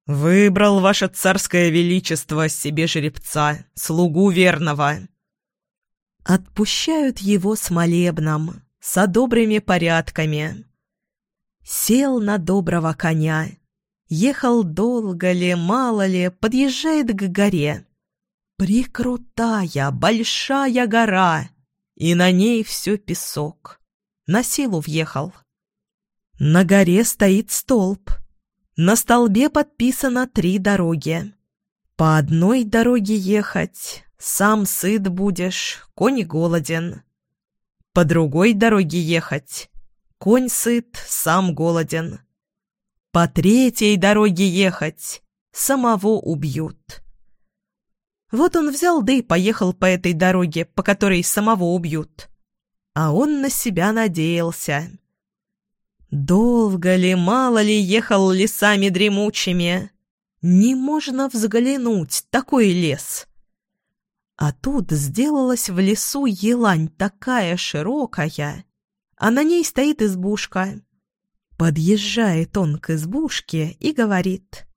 «Выбрал ваше царское величество себе жеребца, слугу верного». Отпущают его с молебном, с добрыми порядками. Сел на доброго коня. Ехал долго ли, мало ли, подъезжает к горе. Прикрутая, большая гора, и на ней все песок. На силу въехал. На горе стоит столб. На столбе подписано три дороги. По одной дороге ехать, сам сыт будешь, конь голоден. По другой дороге ехать, конь сыт, сам голоден. По третьей дороге ехать, самого убьют. Вот он взял, да и поехал по этой дороге, по которой самого убьют. А он на себя надеялся. Долго ли, мало ли ехал лесами дремучими. Не можно взглянуть, такой лес. А тут сделалась в лесу елань такая широкая, а на ней стоит избушка. Подъезжает он к избушке и говорит.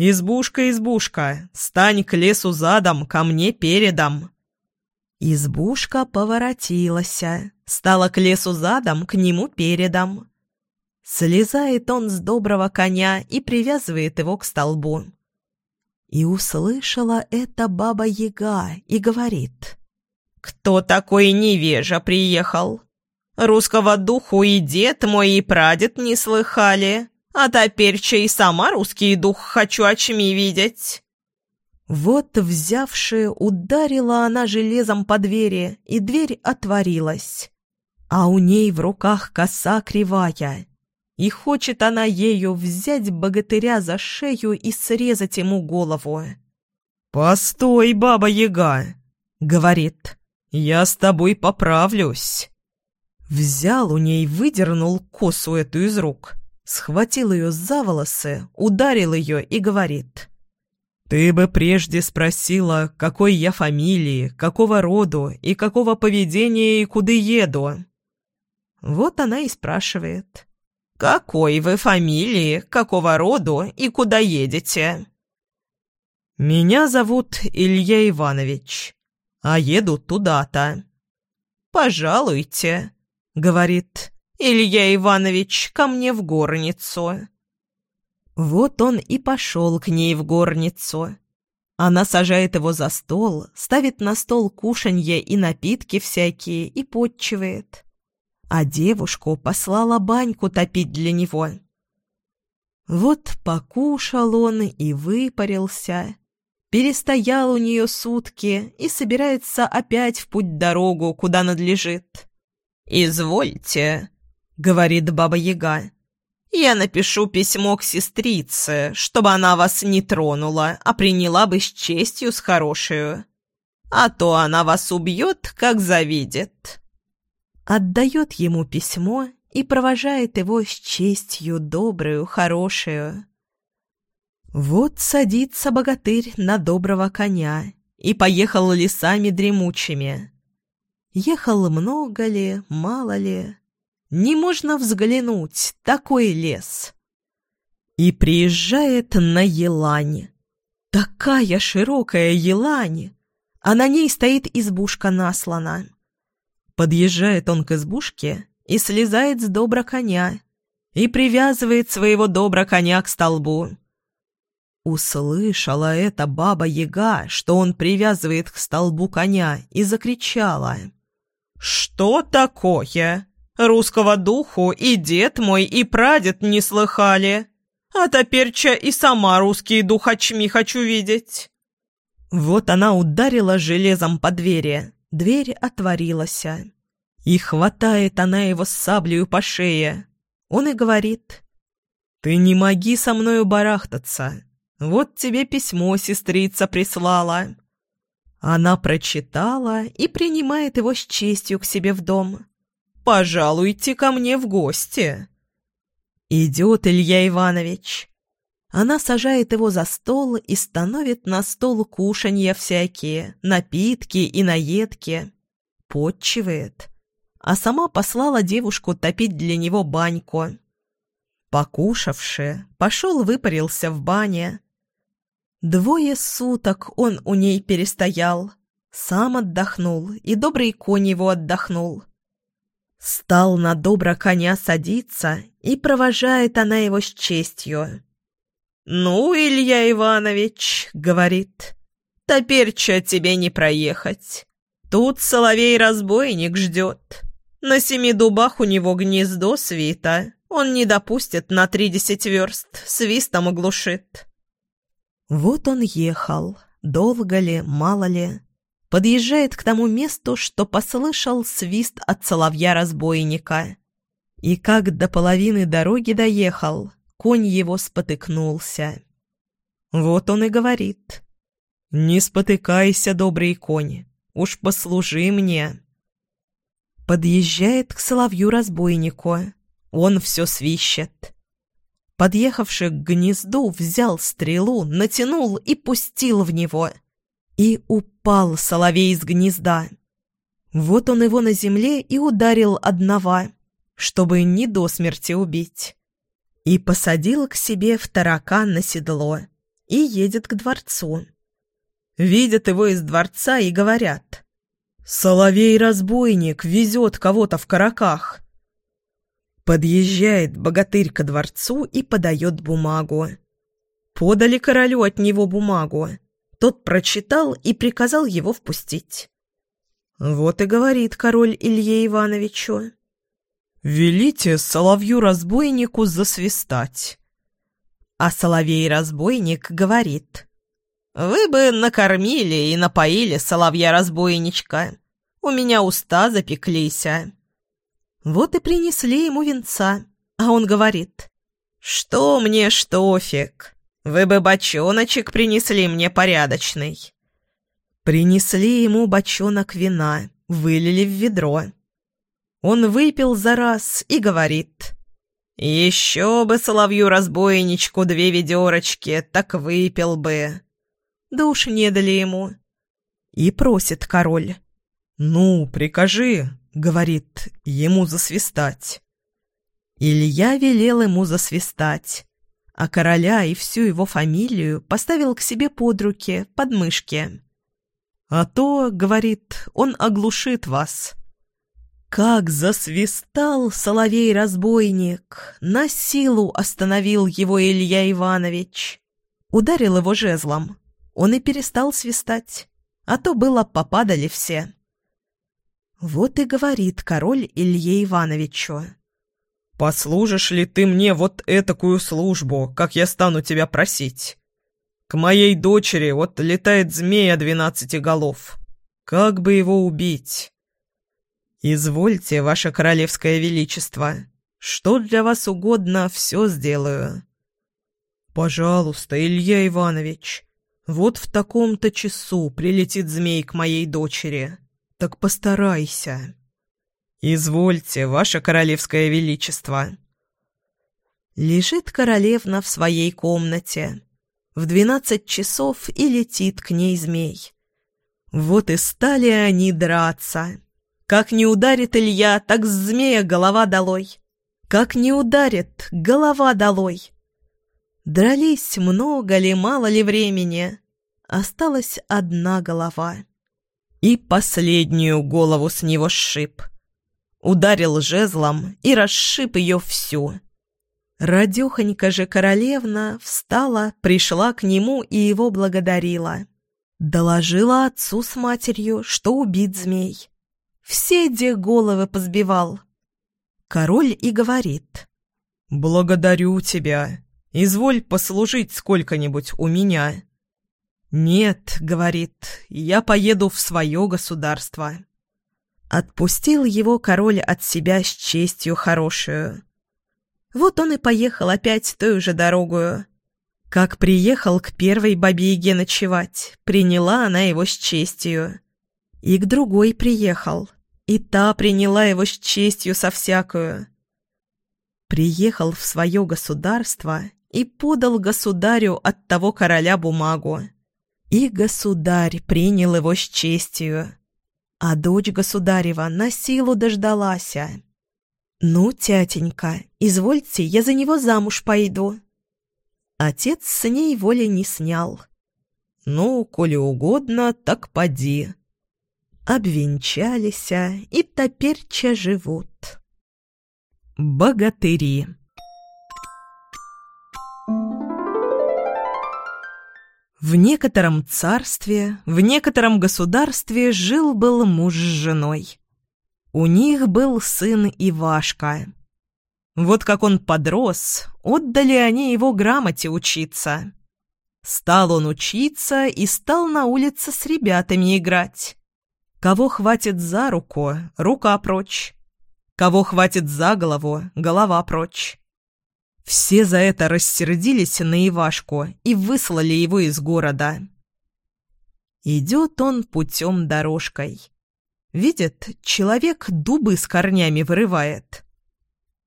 «Избушка, избушка, стань к лесу задом, ко мне передом». Избушка поворотилась, стала к лесу задом, к нему передом. Слезает он с доброго коня и привязывает его к столбу. И услышала это баба-яга и говорит. «Кто такой невежа приехал? Русского духу и дед мой, и прадед не слыхали, а теперь и сама русский дух хочу очми видеть». Вот, взявши, ударила она железом по двери, и дверь отворилась. А у ней в руках коса кривая, и хочет она ею взять богатыря за шею и срезать ему голову. «Постой, баба-яга!» — говорит. «Я с тобой поправлюсь». Взял у ней, выдернул косу эту из рук, схватил ее за волосы, ударил ее и говорит. «Ты бы прежде спросила, какой я фамилии, какого роду и какого поведения и куда еду». Вот она и спрашивает. «Какой вы фамилии, какого роду и куда едете?» «Меня зовут Илья Иванович, а еду туда-то». «Пожалуйте», — говорит Илья Иванович, ко мне в горницу». Вот он и пошел к ней в горницу. Она сажает его за стол, ставит на стол кушанье и напитки всякие и подчивает а девушку послала баньку топить для него. Вот покушал он и выпарился, перестоял у нее сутки и собирается опять в путь-дорогу, куда надлежит. «Извольте», — говорит Баба-Яга, — «я напишу письмо к сестрице, чтобы она вас не тронула, а приняла бы с честью с хорошую. А то она вас убьет, как завидит» отдает ему письмо и провожает его с честью добрую, хорошую. Вот садится богатырь на доброго коня и поехал лесами дремучими. Ехал много ли, мало ли, не можно взглянуть, такой лес. И приезжает на елань. Такая широкая елань, а на ней стоит избушка наслана. Подъезжает он к избушке и слезает с добра коня и привязывает своего добра коня к столбу. Услышала эта баба-яга, что он привязывает к столбу коня, и закричала. «Что такое? Русского духу и дед мой, и прадед не слыхали. А теперь-ча и сама русский дух очми хочу видеть». Вот она ударила железом по двери. Дверь отворилась. И хватает она его с саблею по шее. Он и говорит. «Ты не моги со мною барахтаться. Вот тебе письмо сестрица прислала». Она прочитала и принимает его с честью к себе в дом. «Пожалуйте ко мне в гости». Идет Илья Иванович. Она сажает его за стол и становит на стол кушанья всякие, напитки и наедки. Подчивает. А сама послала девушку топить для него баньку. Покушавши, пошел выпарился в бане. Двое суток он у ней перестоял. Сам отдохнул, и добрый конь его отдохнул. Стал на добро коня садиться, и провожает она его с честью. «Ну, Илья Иванович», — говорит, — «теперь-чё тебе не проехать? Тут соловей-разбойник ждет. На семи дубах у него гнездо свито, он не допустит на тридесять верст, свистом оглушит». Вот он ехал, долго ли, мало ли, подъезжает к тому месту, что послышал свист от соловья-разбойника. И как до половины дороги доехал, конь его спотыкнулся. Вот он и говорит. «Не спотыкайся, добрый конь, уж послужи мне». Подъезжает к соловью-разбойнику, он все свищет. Подъехавший к гнезду, взял стрелу, натянул и пустил в него — и упал соловей из гнезда. Вот он его на земле и ударил одного, чтобы не до смерти убить. И посадил к себе в таракан на седло и едет к дворцу. Видят его из дворца и говорят «Соловей-разбойник везет кого-то в караках». Подъезжает богатырь ко дворцу и подает бумагу. Подали королю от него бумагу. Тот прочитал и приказал его впустить. Вот и говорит король Илье Ивановичу. «Велите соловью-разбойнику засвистать». А соловей-разбойник говорит. «Вы бы накормили и напоили соловья-разбойничка. У меня уста запеклись». Вот и принесли ему венца, а он говорит. «Что мне, штофик? Вы бы бочоночек принесли мне порядочный». Принесли ему бочонок вина, вылили в ведро. Он выпил за раз и говорит. «Еще бы соловью-разбойничку две ведерочки, так выпил бы». Да уж не дали ему. И просит король. «Ну, прикажи», — говорит, — «ему засвистать». Илья велел ему засвистать а короля и всю его фамилию поставил к себе под руки, под мышки. «А то, — говорит, — он оглушит вас». Как засвистал соловей-разбойник, на силу остановил его Илья Иванович. Ударил его жезлом, он и перестал свистать, а то было попадали все. Вот и говорит король Илье Ивановичу. «Послужишь ли ты мне вот этакую службу, как я стану тебя просить? К моей дочери вот летает змея двенадцати голов. Как бы его убить?» «Извольте, ваше королевское величество, что для вас угодно, все сделаю». «Пожалуйста, Илья Иванович, вот в таком-то часу прилетит змей к моей дочери. Так постарайся». «Извольте, ваше королевское величество». Лежит королевна в своей комнате. В двенадцать часов и летит к ней змей. Вот и стали они драться. Как не ударит Илья, так с змея голова долой. Как не ударит, голова долой. Дрались много ли, мало ли времени. Осталась одна голова. И последнюю голову с него сшиб — ударил жезлом и расшиб ее всю. Радехонька же королевна встала, пришла к нему и его благодарила. Доложила отцу с матерью, что убит змей. Все де головы позбивал. Король и говорит. «Благодарю тебя. Изволь послужить сколько-нибудь у меня». «Нет», — говорит, — «я поеду в свое государство». Отпустил его король от себя с честью хорошую. Вот он и поехал опять той же дорогою. Как приехал к первой бабе ночевать, приняла она его с честью. И к другой приехал, и та приняла его с честью со всякую. Приехал в свое государство и подал государю от того короля бумагу. И государь принял его с честью. А дочь государева на силу дождалася. «Ну, тятенька, извольте, я за него замуж пойду». Отец с ней воли не снял. «Ну, коли угодно, так поди». обвенчались и топерча живут. Богатыри В некотором царстве, в некотором государстве жил-был муж с женой. У них был сын Ивашка. Вот как он подрос, отдали они его грамоте учиться. Стал он учиться и стал на улице с ребятами играть. Кого хватит за руку, рука прочь. Кого хватит за голову, голова прочь. Все за это рассердились на Ивашку и выслали его из города. Идет он путем дорожкой. Видит, человек дубы с корнями вырывает.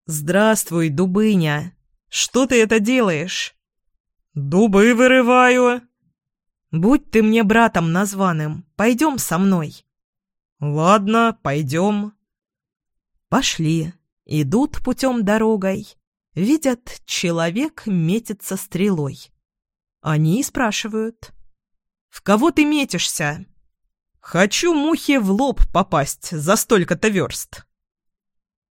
«Здравствуй, дубыня! Что ты это делаешь?» «Дубы вырываю!» «Будь ты мне братом названным, пойдем со мной». «Ладно, пойдем». Пошли, идут путем дорогой. Видят, человек метится стрелой. Они спрашивают. «В кого ты метишься?» «Хочу мухе в лоб попасть за столько-то верст».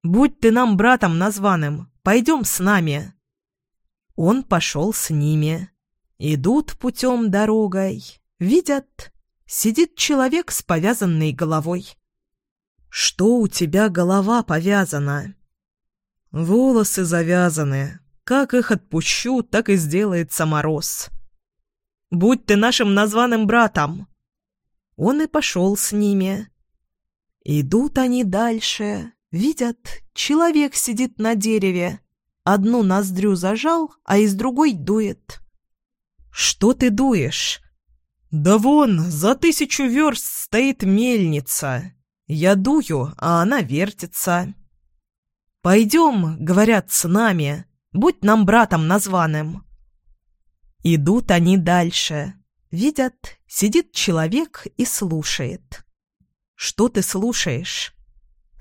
«Будь ты нам братом названным, пойдем с нами». Он пошел с ними. Идут путем дорогой. Видят, сидит человек с повязанной головой. «Что у тебя голова повязана?» Волосы завязаны. Как их отпущу, так и сделается мороз. Будь ты нашим названным братом. Он и пошел с ними. Идут они дальше. Видят, человек сидит на дереве. Одну ноздрю зажал, а из другой дует. «Что ты дуешь?» «Да вон, за тысячу верст стоит мельница. Я дую, а она вертится». «Пойдем, — говорят, — с нами, будь нам братом названным». Идут они дальше. Видят, сидит человек и слушает. «Что ты слушаешь?»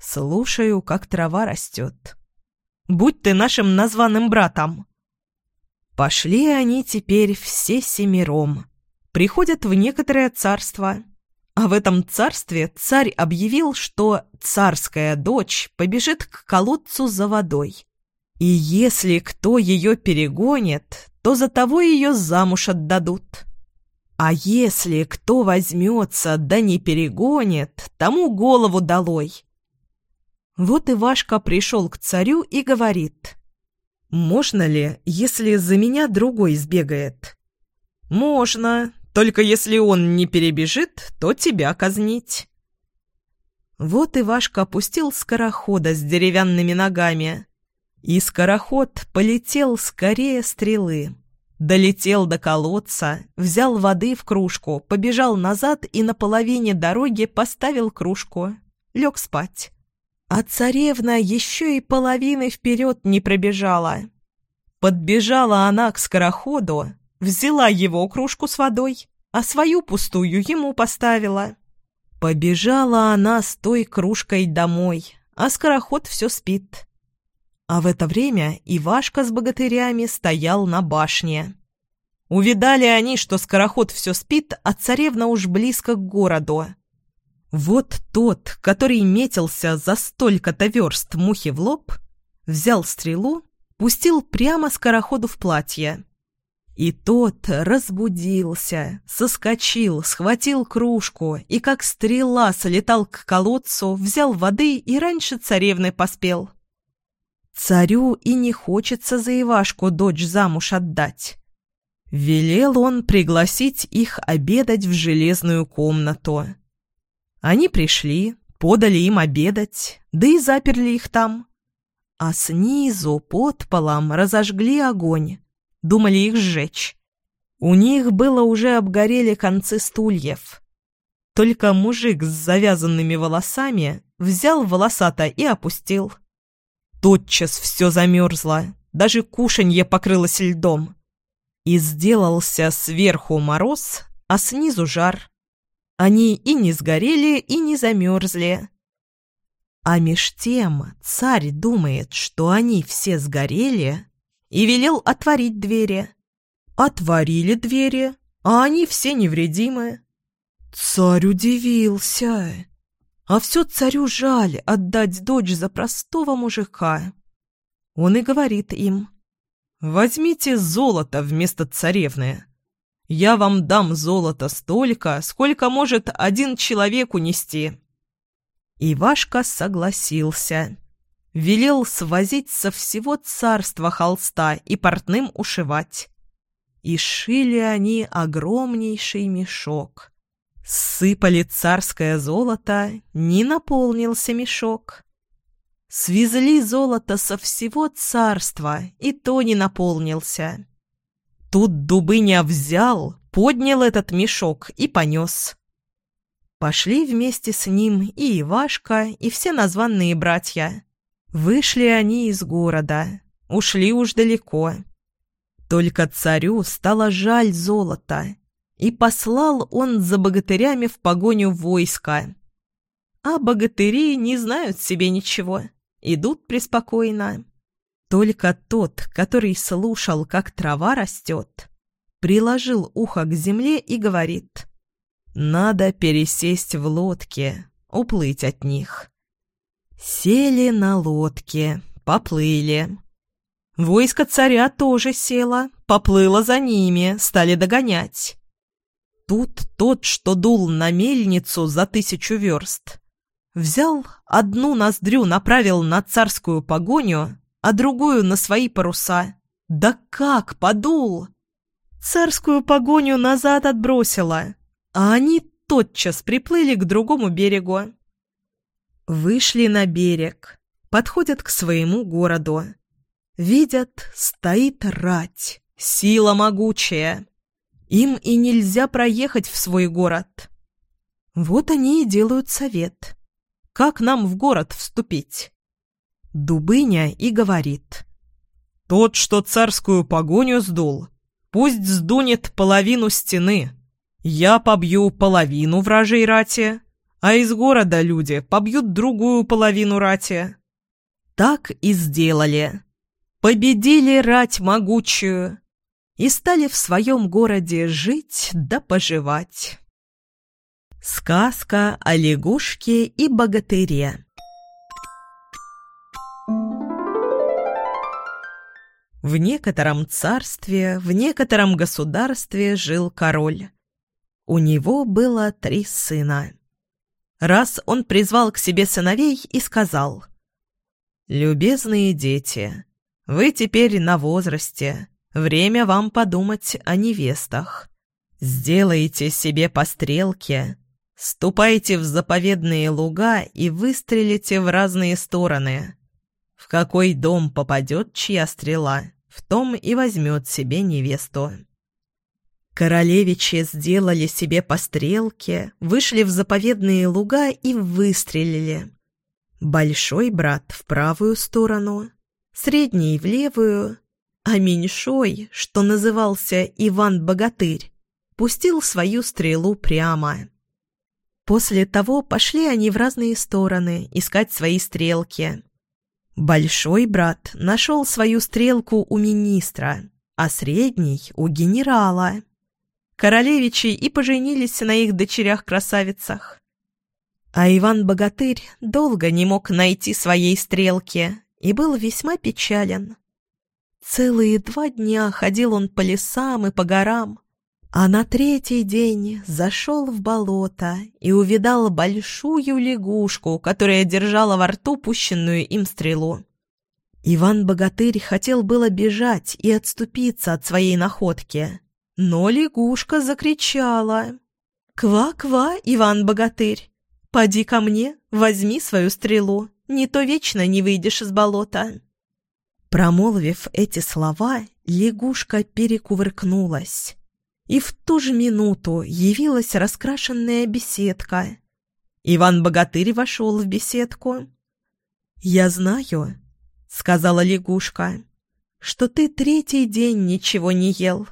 «Слушаю, как трава растет». «Будь ты нашим названным братом». Пошли они теперь все семером. Приходят в некоторое царство. А в этом царстве царь объявил, что царская дочь побежит к колодцу за водой. И если кто ее перегонит, то за того ее замуж отдадут. А если кто возьмется да не перегонит, тому голову долой. Вот Ивашка пришел к царю и говорит, «Можно ли, если за меня другой сбегает?» «Можно, только если он не перебежит, то тебя казнить». Вот Ивашка опустил скорохода с деревянными ногами. И скороход полетел скорее стрелы. Долетел до колодца, взял воды в кружку, побежал назад и на половине дороги поставил кружку. Лег спать. А царевна еще и половины вперед не пробежала. Подбежала она к скороходу, Взяла его кружку с водой, а свою пустую ему поставила. Побежала она с той кружкой домой, а скороход все спит. А в это время Ивашка с богатырями стоял на башне. Увидали они, что скороход все спит, а царевна уж близко к городу. Вот тот, который метился за столько-то верст мухи в лоб, взял стрелу, пустил прямо скороходу в платье. И тот разбудился, соскочил, схватил кружку и, как стрела, солетал к колодцу, взял воды и раньше царевны поспел. Царю и не хочется за Ивашку дочь замуж отдать. Велел он пригласить их обедать в железную комнату. Они пришли, подали им обедать, да и заперли их там. А снизу под полом разожгли огонь думали их сжечь. У них было уже обгорели концы стульев. Только мужик с завязанными волосами взял волосата и опустил. Тотчас все замерзло, даже кушанье покрылось льдом. И сделался сверху мороз, а снизу жар. Они и не сгорели, и не замерзли. А меж тем царь думает, что они все сгорели, и велел отворить двери. Отворили двери, а они все невредимы. Царь удивился. А все царю жаль отдать дочь за простого мужика. Он и говорит им, «Возьмите золото вместо царевны. Я вам дам золото столько, сколько может один человек унести». Ивашка согласился. Велел свозить со всего царства холста и портным ушивать. И шили они огромнейший мешок. Сыпали царское золото, не наполнился мешок. Свезли золото со всего царства, и то не наполнился. Тут Дубыня взял, поднял этот мешок и понес. Пошли вместе с ним и Ивашка, и все названные братья. Вышли они из города, ушли уж далеко. Только царю стало жаль золота, и послал он за богатырями в погоню войска. А богатыри не знают себе ничего, идут преспокойно. Только тот, который слушал, как трава растет, приложил ухо к земле и говорит «Надо пересесть в лодке, уплыть от них». Сели на лодке, поплыли. Войско царя тоже село, поплыло за ними, стали догонять. Тут тот, что дул на мельницу за тысячу верст, взял одну ноздрю, направил на царскую погоню, а другую на свои паруса. Да как подул! Царскую погоню назад отбросила, а они тотчас приплыли к другому берегу. Вышли на берег, подходят к своему городу. Видят, стоит рать, сила могучая. Им и нельзя проехать в свой город. Вот они и делают совет. Как нам в город вступить? Дубыня и говорит. Тот, что царскую погоню сдул, пусть сдунет половину стены. Я побью половину вражей рати, а из города люди побьют другую половину рати. Так и сделали. Победили рать могучую, и стали в своем городе жить да поживать. Сказка о лягушке и богатыре В некотором царстве, в некотором государстве жил король. У него было три сына. Раз он призвал к себе сыновей и сказал, «Любезные дети, вы теперь на возрасте, Время вам подумать о невестах. Сделайте себе пострелки, ступайте в заповедные луга и выстрелите в разные стороны. В какой дом попадет чья стрела, в том и возьмет себе невесту. Королевичи сделали себе пострелки, вышли в заповедные луга и выстрелили. Большой брат в правую сторону, средний в левую, а меньшой, что назывался Иван-богатырь, пустил свою стрелу прямо. После того пошли они в разные стороны искать свои стрелки. Большой брат нашел свою стрелку у министра, а средний — у генерала. Королевичи и поженились на их дочерях-красавицах. А Иван-богатырь долго не мог найти своей стрелки и был весьма печален. Целые два дня ходил он по лесам и по горам, а на третий день зашел в болото и увидал большую лягушку, которая держала во рту пущенную им стрелу. Иван-богатырь хотел было бежать и отступиться от своей находки, но лягушка закричала. «Ква-ква, Иван-богатырь! Поди ко мне, возьми свою стрелу, не то вечно не выйдешь из болота!» Промолвив эти слова, лягушка перекувыркнулась. И в ту же минуту явилась раскрашенная беседка. Иван-богатырь вошел в беседку. «Я знаю», — сказала лягушка, — «что ты третий день ничего не ел.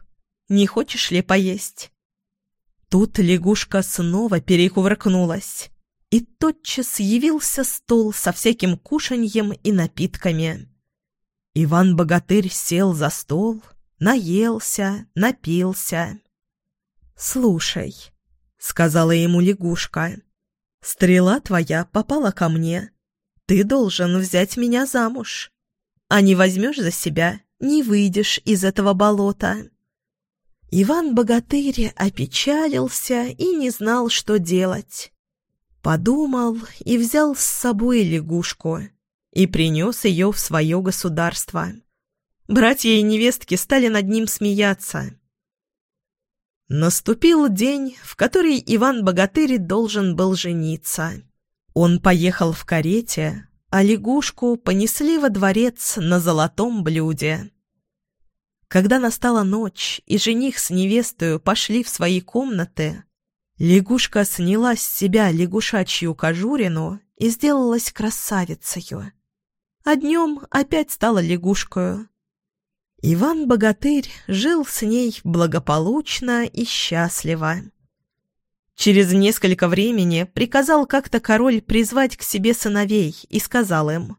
Не хочешь ли поесть?» Тут лягушка снова перекувыркнулась, и тотчас явился стол со всяким кушаньем и напитками. Иван-богатырь сел за стол, наелся, напился. «Слушай», — сказала ему лягушка, Стрела твоя попала ко мне. Ты должен взять меня замуж. А не возьмешь за себя, не выйдешь из этого болота». Иван-богатырь опечалился и не знал, что делать. Подумал и взял с собой лягушку и принес ее в свое государство. Братья и невестки стали над ним смеяться. Наступил день, в который Иван-богатырь должен был жениться. Он поехал в карете, а лягушку понесли во дворец на золотом блюде. Когда настала ночь, и жених с невестою пошли в свои комнаты, лягушка сняла с себя лягушачью кожурину и сделалась красавицею. А днем опять стала лягушкою. Иван-богатырь жил с ней благополучно и счастливо. Через несколько времени приказал как-то король призвать к себе сыновей и сказал им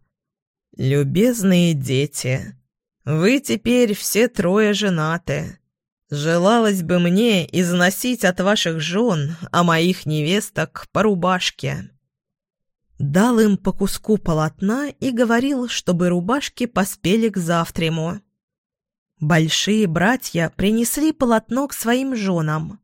«Любезные дети, вы теперь все трое женаты. Желалось бы мне износить от ваших жен, а моих невесток по рубашке». Дал им по куску полотна и говорил, чтобы рубашки поспели к завтраму. Большие братья принесли полотно к своим женам,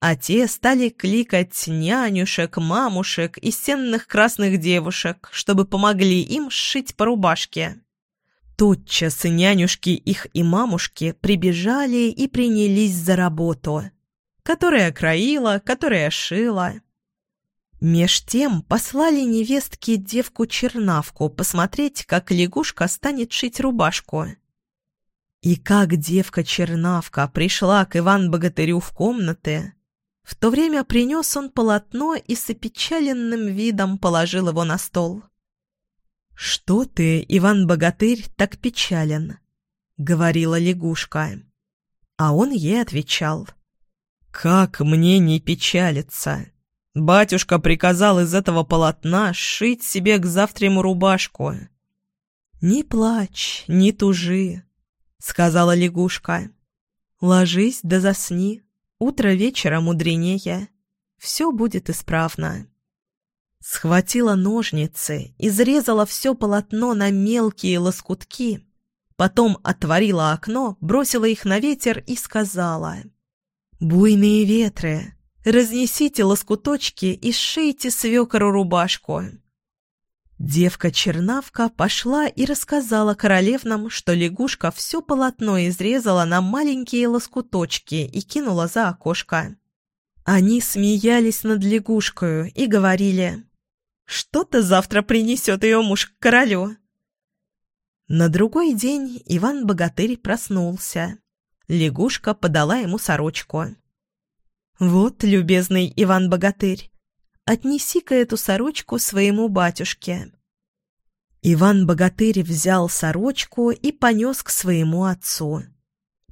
а те стали кликать нянюшек, мамушек и сенных красных девушек, чтобы помогли им сшить по рубашке. Тотчас нянюшки их и мамушки прибежали и принялись за работу, которая кроила, которая шила. Меж тем послали невестке девку-чернавку посмотреть, как лягушка станет шить рубашку. И как девка-чернавка пришла к Иван-богатырю в комнаты, в то время принес он полотно и с опечаленным видом положил его на стол. «Что ты, Иван-богатырь, так печален?» — говорила лягушка. А он ей отвечал. «Как мне не печалиться? Батюшка приказал из этого полотна сшить себе к завтраму рубашку». «Не плачь, не тужи», — сказала лягушка. «Ложись да засни, утро вечера мудренее, все будет исправно». Схватила ножницы, изрезала все полотно на мелкие лоскутки, потом отворила окно, бросила их на ветер и сказала «Буйные ветры, разнесите лоскуточки и сшейте свекору рубашку». Девка-чернавка пошла и рассказала королевнам, что лягушка все полотно изрезала на маленькие лоскуточки и кинула за окошко. Они смеялись над лягушкою и говорили «Что-то завтра принесет ее муж к королю». На другой день Иван-богатырь проснулся. Лягушка подала ему сорочку. «Вот, любезный Иван-богатырь, отнеси-ка эту сорочку своему батюшке». Иван-богатырь взял сорочку и понес к своему отцу.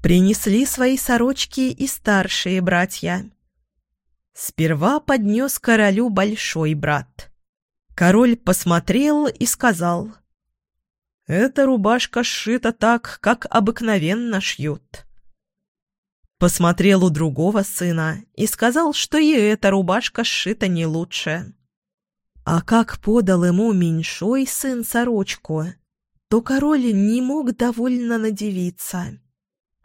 Принесли свои сорочки и старшие братья. Сперва поднес королю большой брат. Король посмотрел и сказал, «Эта рубашка сшита так, как обыкновенно шьют». Посмотрел у другого сына и сказал, что и эта рубашка сшита не лучше. А как подал ему меньшой сын сорочку, то король не мог довольно надевиться.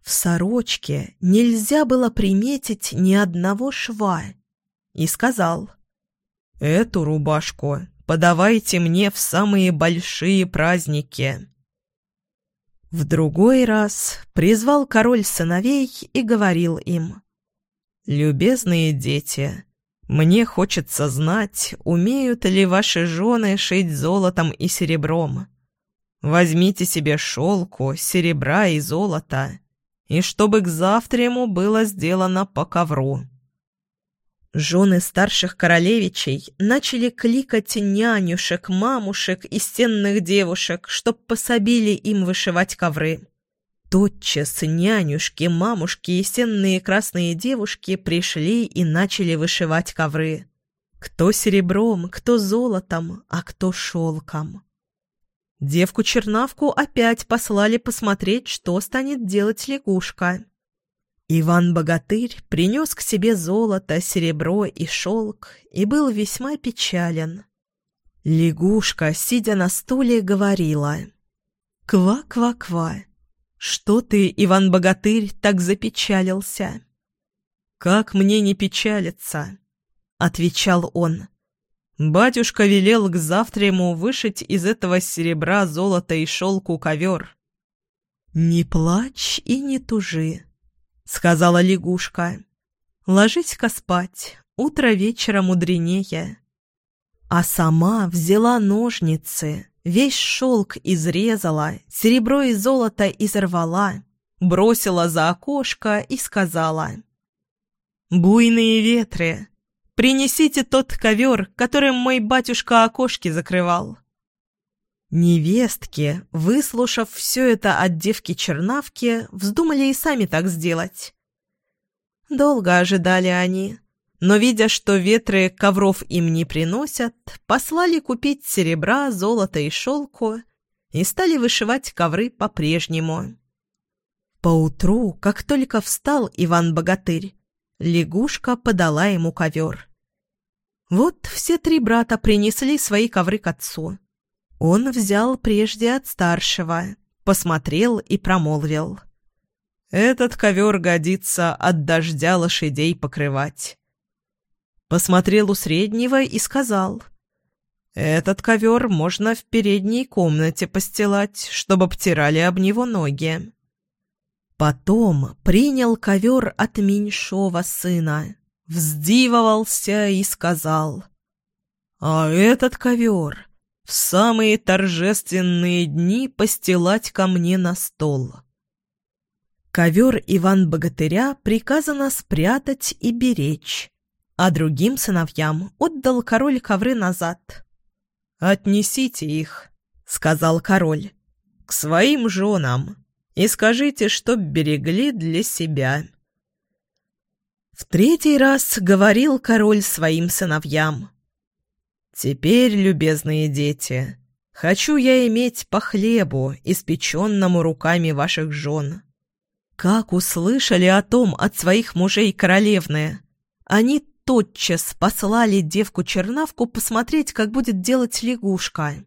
В сорочке нельзя было приметить ни одного шва. И сказал, «Эту рубашку подавайте мне в самые большие праздники». В другой раз призвал король сыновей и говорил им, «Любезные дети, мне хочется знать, умеют ли ваши жены шить золотом и серебром. Возьмите себе шелку, серебра и золота, и чтобы к завтраму было сделано по ковру». Жены старших королевичей начали кликать нянюшек, мамушек и стенных девушек, чтоб пособили им вышивать ковры. Тотчас нянюшки, мамушки и стенные красные девушки пришли и начали вышивать ковры. Кто серебром, кто золотом, а кто шелком. Девку-чернавку опять послали посмотреть, что станет делать лягушка. Иван-богатырь принес к себе золото, серебро и шелк и был весьма печален. Лягушка, сидя на стуле, говорила «Ква-ква-ква, что ты, Иван-богатырь, так запечалился?» «Как мне не печалиться?» — отвечал он. «Батюшка велел к завтраму вышить из этого серебра, золота и шелку ковер». «Не плачь и не тужи», — сказала лягушка. «Ложись-ка спать, утро вечера мудренее». А сама взяла ножницы, весь шелк изрезала, серебро и золото изорвала, бросила за окошко и сказала — «Буйные ветры! Принесите тот ковер, которым мой батюшка окошки закрывал!» Невестки, выслушав все это от девки-чернавки, вздумали и сами так сделать. Долго ожидали они, но, видя, что ветры ковров им не приносят, послали купить серебра, золото и шелку и стали вышивать ковры по-прежнему. Поутру, как только встал Иван-богатырь, Лягушка подала ему ковер. Вот все три брата принесли свои ковры к отцу. Он взял прежде от старшего, посмотрел и промолвил. «Этот ковер годится от дождя лошадей покрывать». Посмотрел у среднего и сказал. «Этот ковер можно в передней комнате постилать, чтобы обтирали об него ноги». Потом принял ковер от меньшого сына, вздивовался и сказал, «А этот ковер в самые торжественные дни постилать ко мне на стол». Ковер Иван-богатыря приказано спрятать и беречь, а другим сыновьям отдал король ковры назад. «Отнесите их», — сказал король, — «к своим женам» и скажите, чтоб берегли для себя». В третий раз говорил король своим сыновьям. «Теперь, любезные дети, хочу я иметь по хлебу, испеченному руками ваших жен». Как услышали о том от своих мужей королевны, они тотчас послали девку-чернавку посмотреть, как будет делать лягушка.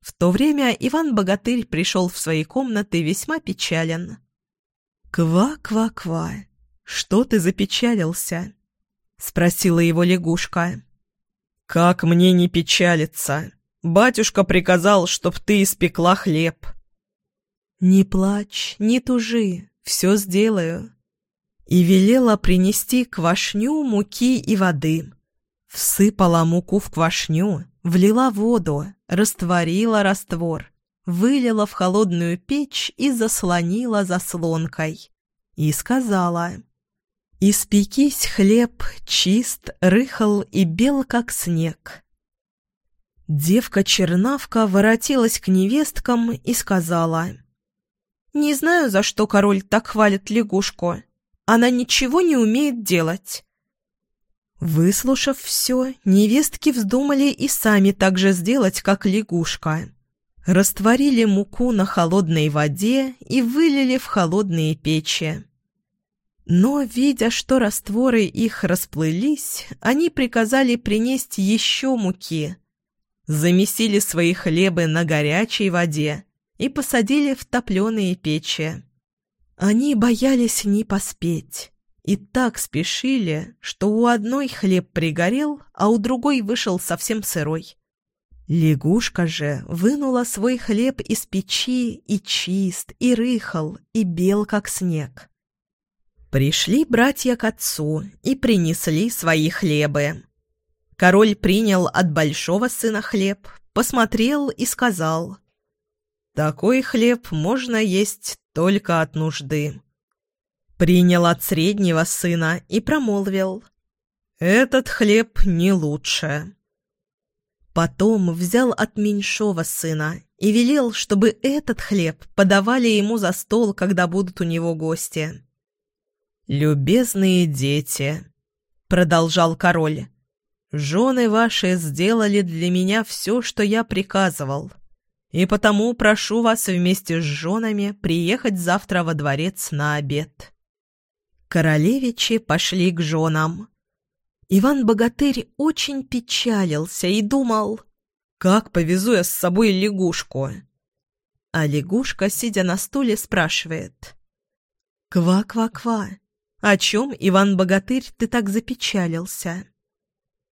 В то время Иван-богатырь пришел в свои комнаты весьма печален. «Ква-ква-ква, что ты запечалился?» — спросила его лягушка. «Как мне не печалиться? Батюшка приказал, чтоб ты испекла хлеб». «Не плачь, не тужи, все сделаю». И велела принести квашню, муки и воды. Всыпала муку в квашню, влила воду, растворила раствор, вылила в холодную печь и заслонила заслонкой. И сказала, «Испекись хлеб, чист, рыхл и бел, как снег». Девка-чернавка воротилась к невесткам и сказала, «Не знаю, за что король так хвалит лягушку. Она ничего не умеет делать. Выслушав все, невестки вздумали и сами так же сделать, как лягушка. Растворили муку на холодной воде и вылили в холодные печи. Но, видя, что растворы их расплылись, они приказали принести еще муки. Замесили свои хлебы на горячей воде и посадили в топленые печи. Они боялись не поспеть и так спешили, что у одной хлеб пригорел, а у другой вышел совсем сырой. Лягушка же вынула свой хлеб из печи и чист, и рыхал, и бел, как снег. Пришли братья к отцу и принесли свои хлебы. Король принял от большого сына хлеб, посмотрел и сказал, «Такой хлеб можно есть только от нужды». Принял от среднего сына и промолвил. «Этот хлеб не лучше». Потом взял от меньшого сына и велел, чтобы этот хлеб подавали ему за стол, когда будут у него гости. «Любезные дети», — продолжал король, — «жены ваши сделали для меня все, что я приказывал, и потому прошу вас вместе с женами приехать завтра во дворец на обед». Королевичи пошли к женам. Иван-богатырь очень печалился и думал, как повезу я с собой лягушку. А лягушка, сидя на стуле, спрашивает. «Ква-ква-ква, о чем, Иван-богатырь, ты так запечалился?»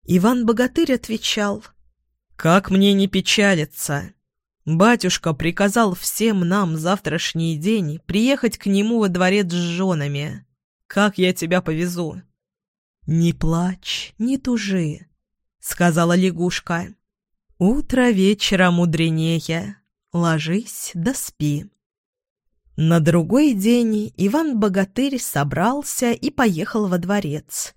Иван-богатырь отвечал. «Как мне не печалиться? Батюшка приказал всем нам завтрашний день приехать к нему во дворец с женами. Как я тебя повезу?» «Не плачь, не тужи», — сказала лягушка. «Утро вечера мудренее. Ложись да спи». На другой день Иван-богатырь собрался и поехал во дворец.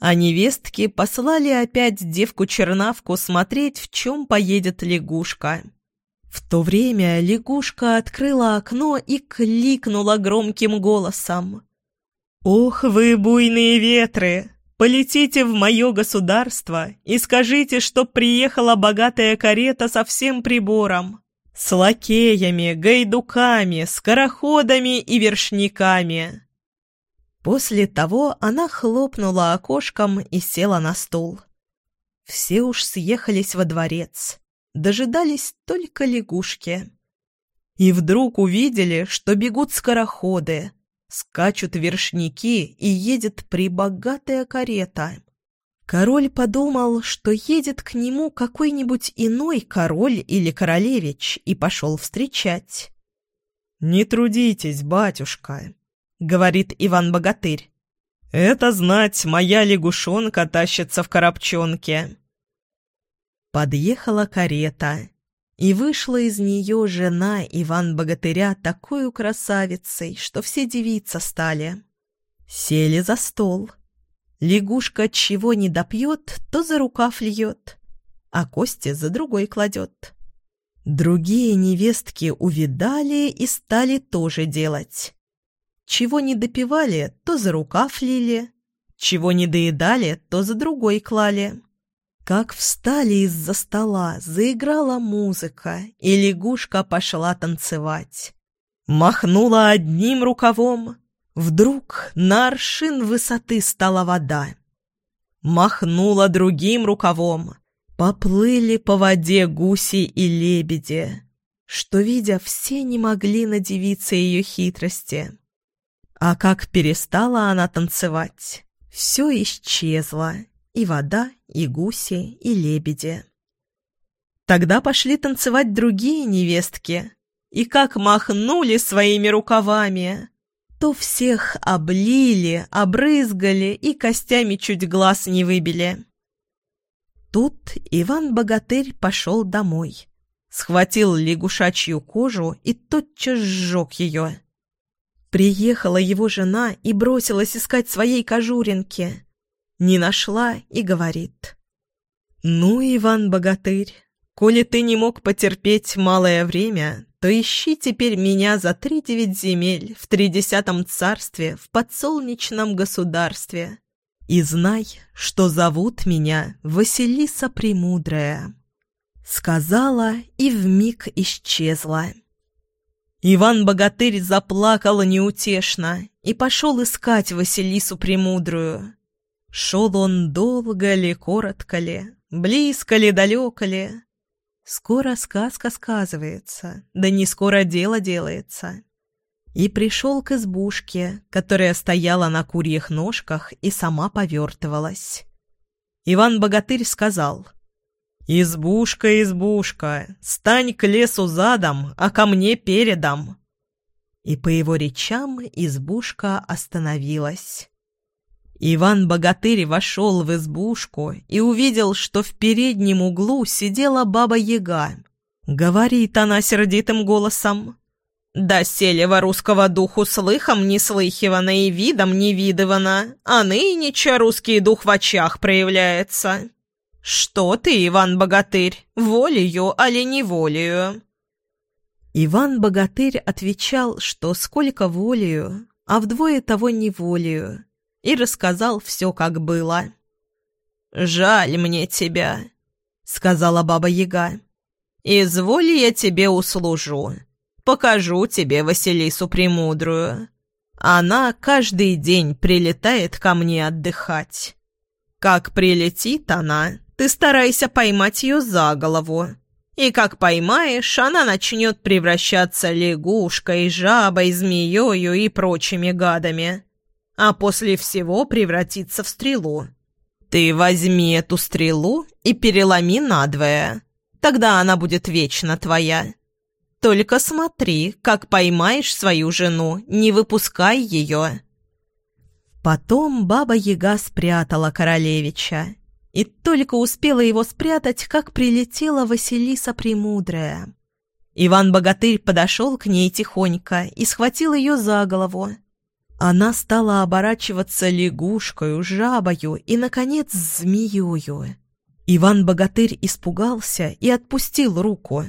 А невестки послали опять девку-чернавку смотреть, в чем поедет лягушка. В то время лягушка открыла окно и кликнула громким голосом. «Ох вы, буйные ветры! Полетите в мое государство и скажите, что приехала богатая карета со всем прибором, с лакеями, гайдуками, скороходами и вершниками». После того она хлопнула окошком и села на стул. Все уж съехались во дворец, дожидались только лягушки. И вдруг увидели, что бегут скороходы — Скачут вершники, и едет прибогатая карета. Король подумал, что едет к нему какой-нибудь иной король или королевич, и пошел встречать. «Не трудитесь, батюшка», — говорит Иван-богатырь. «Это знать, моя лягушонка тащится в коробчонке». Подъехала карета, и вышла из нее жена Иван-богатыря такой красавицей, что все девица стали. Сели за стол. Лягушка чего не допьет, то за рукав льет, а кости за другой кладет. Другие невестки увидали и стали тоже делать. Чего не допивали, то за рукав лили, чего не доедали, то за другой клали. Как встали из-за стола, заиграла музыка, и лягушка пошла танцевать. Махнула одним рукавом, вдруг на аршин высоты стала вода. Махнула другим рукавом, поплыли по воде гуси и лебеди, что, видя, все не могли надевиться ее хитрости. А как перестала она танцевать, все исчезло, и вода, и гуси, и лебеди. Тогда пошли танцевать другие невестки, и как махнули своими рукавами, то всех облили, обрызгали и костями чуть глаз не выбили. Тут Иван-богатырь пошел домой, схватил лягушачью кожу и тотчас сжег ее. Приехала его жена и бросилась искать своей кожуринки — не нашла и говорит. «Ну, Иван-богатырь, коли ты не мог потерпеть малое время, то ищи теперь меня за три девять земель в тридесятом царстве в подсолнечном государстве. И знай, что зовут меня Василиса Премудрая». Сказала и вмиг исчезла. Иван-богатырь заплакал неутешно и пошел искать Василису Премудрую. Шел он долго ли, коротко ли, близко ли, далеко ли. Скоро сказка сказывается, да не скоро дело делается. И пришел к избушке, которая стояла на курьих ножках и сама повертывалась. Иван-богатырь сказал, «Избушка, избушка, стань к лесу задом, а ко мне передом». И по его речам избушка остановилась. Иван-богатырь вошел в избушку и увидел, что в переднем углу сидела баба-яга. Говорит она сердитым голосом. «Да селева русского духу слыхом не слыхивано и видом не видывано, а нынече русский дух в очах проявляется. Что ты, Иван-богатырь, волею, али не волею?» Иван-богатырь отвечал, что сколько волею, а вдвое того не волею и рассказал все, как было. «Жаль мне тебя», — сказала Баба-Яга. «Изволь я тебе услужу. Покажу тебе Василису Премудрую. Она каждый день прилетает ко мне отдыхать. Как прилетит она, ты старайся поймать ее за голову. И как поймаешь, она начнет превращаться лягушкой, жабой, змеёю и прочими гадами. А после всего превратиться в стрелу. Ты возьми эту стрелу и переломи надвое. Тогда она будет вечно твоя. Только смотри, как поймаешь свою жену, не выпускай ее». Потом баба-яга спрятала королевича и только успела его спрятать, как прилетела Василиса Премудрая. Иван-богатырь подошел к ней тихонько и схватил ее за голову. Она стала оборачиваться лягушкою, жабою и, наконец, змеёю. Иван-богатырь испугался и отпустил руку.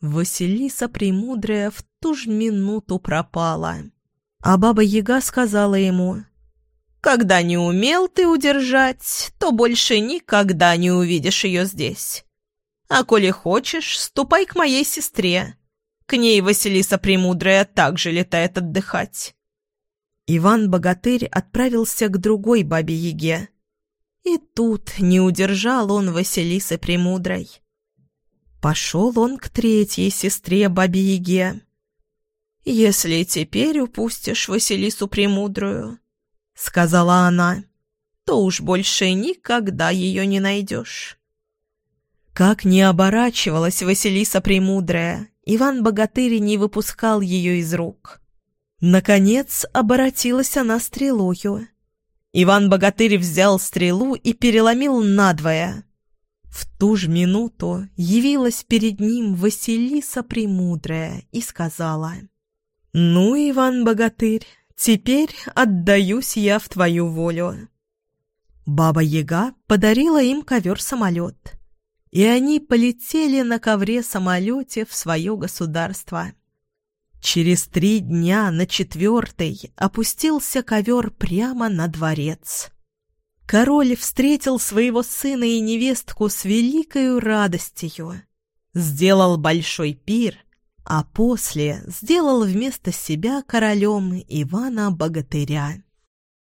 Василиса Премудрая в ту же минуту пропала. А баба-яга сказала ему, когда не умел ты удержать, то больше никогда не увидишь ее здесь. А коли хочешь, ступай к моей сестре. К ней Василиса Премудрая также летает отдыхать». Иван-богатырь отправился к другой бабе-яге. И тут не удержал он Василисы Премудрой. Пошел он к третьей сестре бабе-яге. «Если теперь упустишь Василису Премудрую, — сказала она, — то уж больше никогда ее не найдешь. Как не оборачивалась Василиса Премудрая, Иван-богатырь не выпускал ее из рук. Наконец оборотилась она стрелою. Иван-богатырь взял стрелу и переломил надвое. В ту же минуту явилась перед ним Василиса Премудрая и сказала, «Ну, Иван-богатырь, Теперь отдаюсь я в твою волю». Баба-яга подарила им ковер-самолет, и они полетели на ковре-самолете в свое государство. Через три дня на четвертый опустился ковер прямо на дворец. Король встретил своего сына и невестку с великою радостью, сделал большой пир — а после сделал вместо себя королем Ивана Богатыря.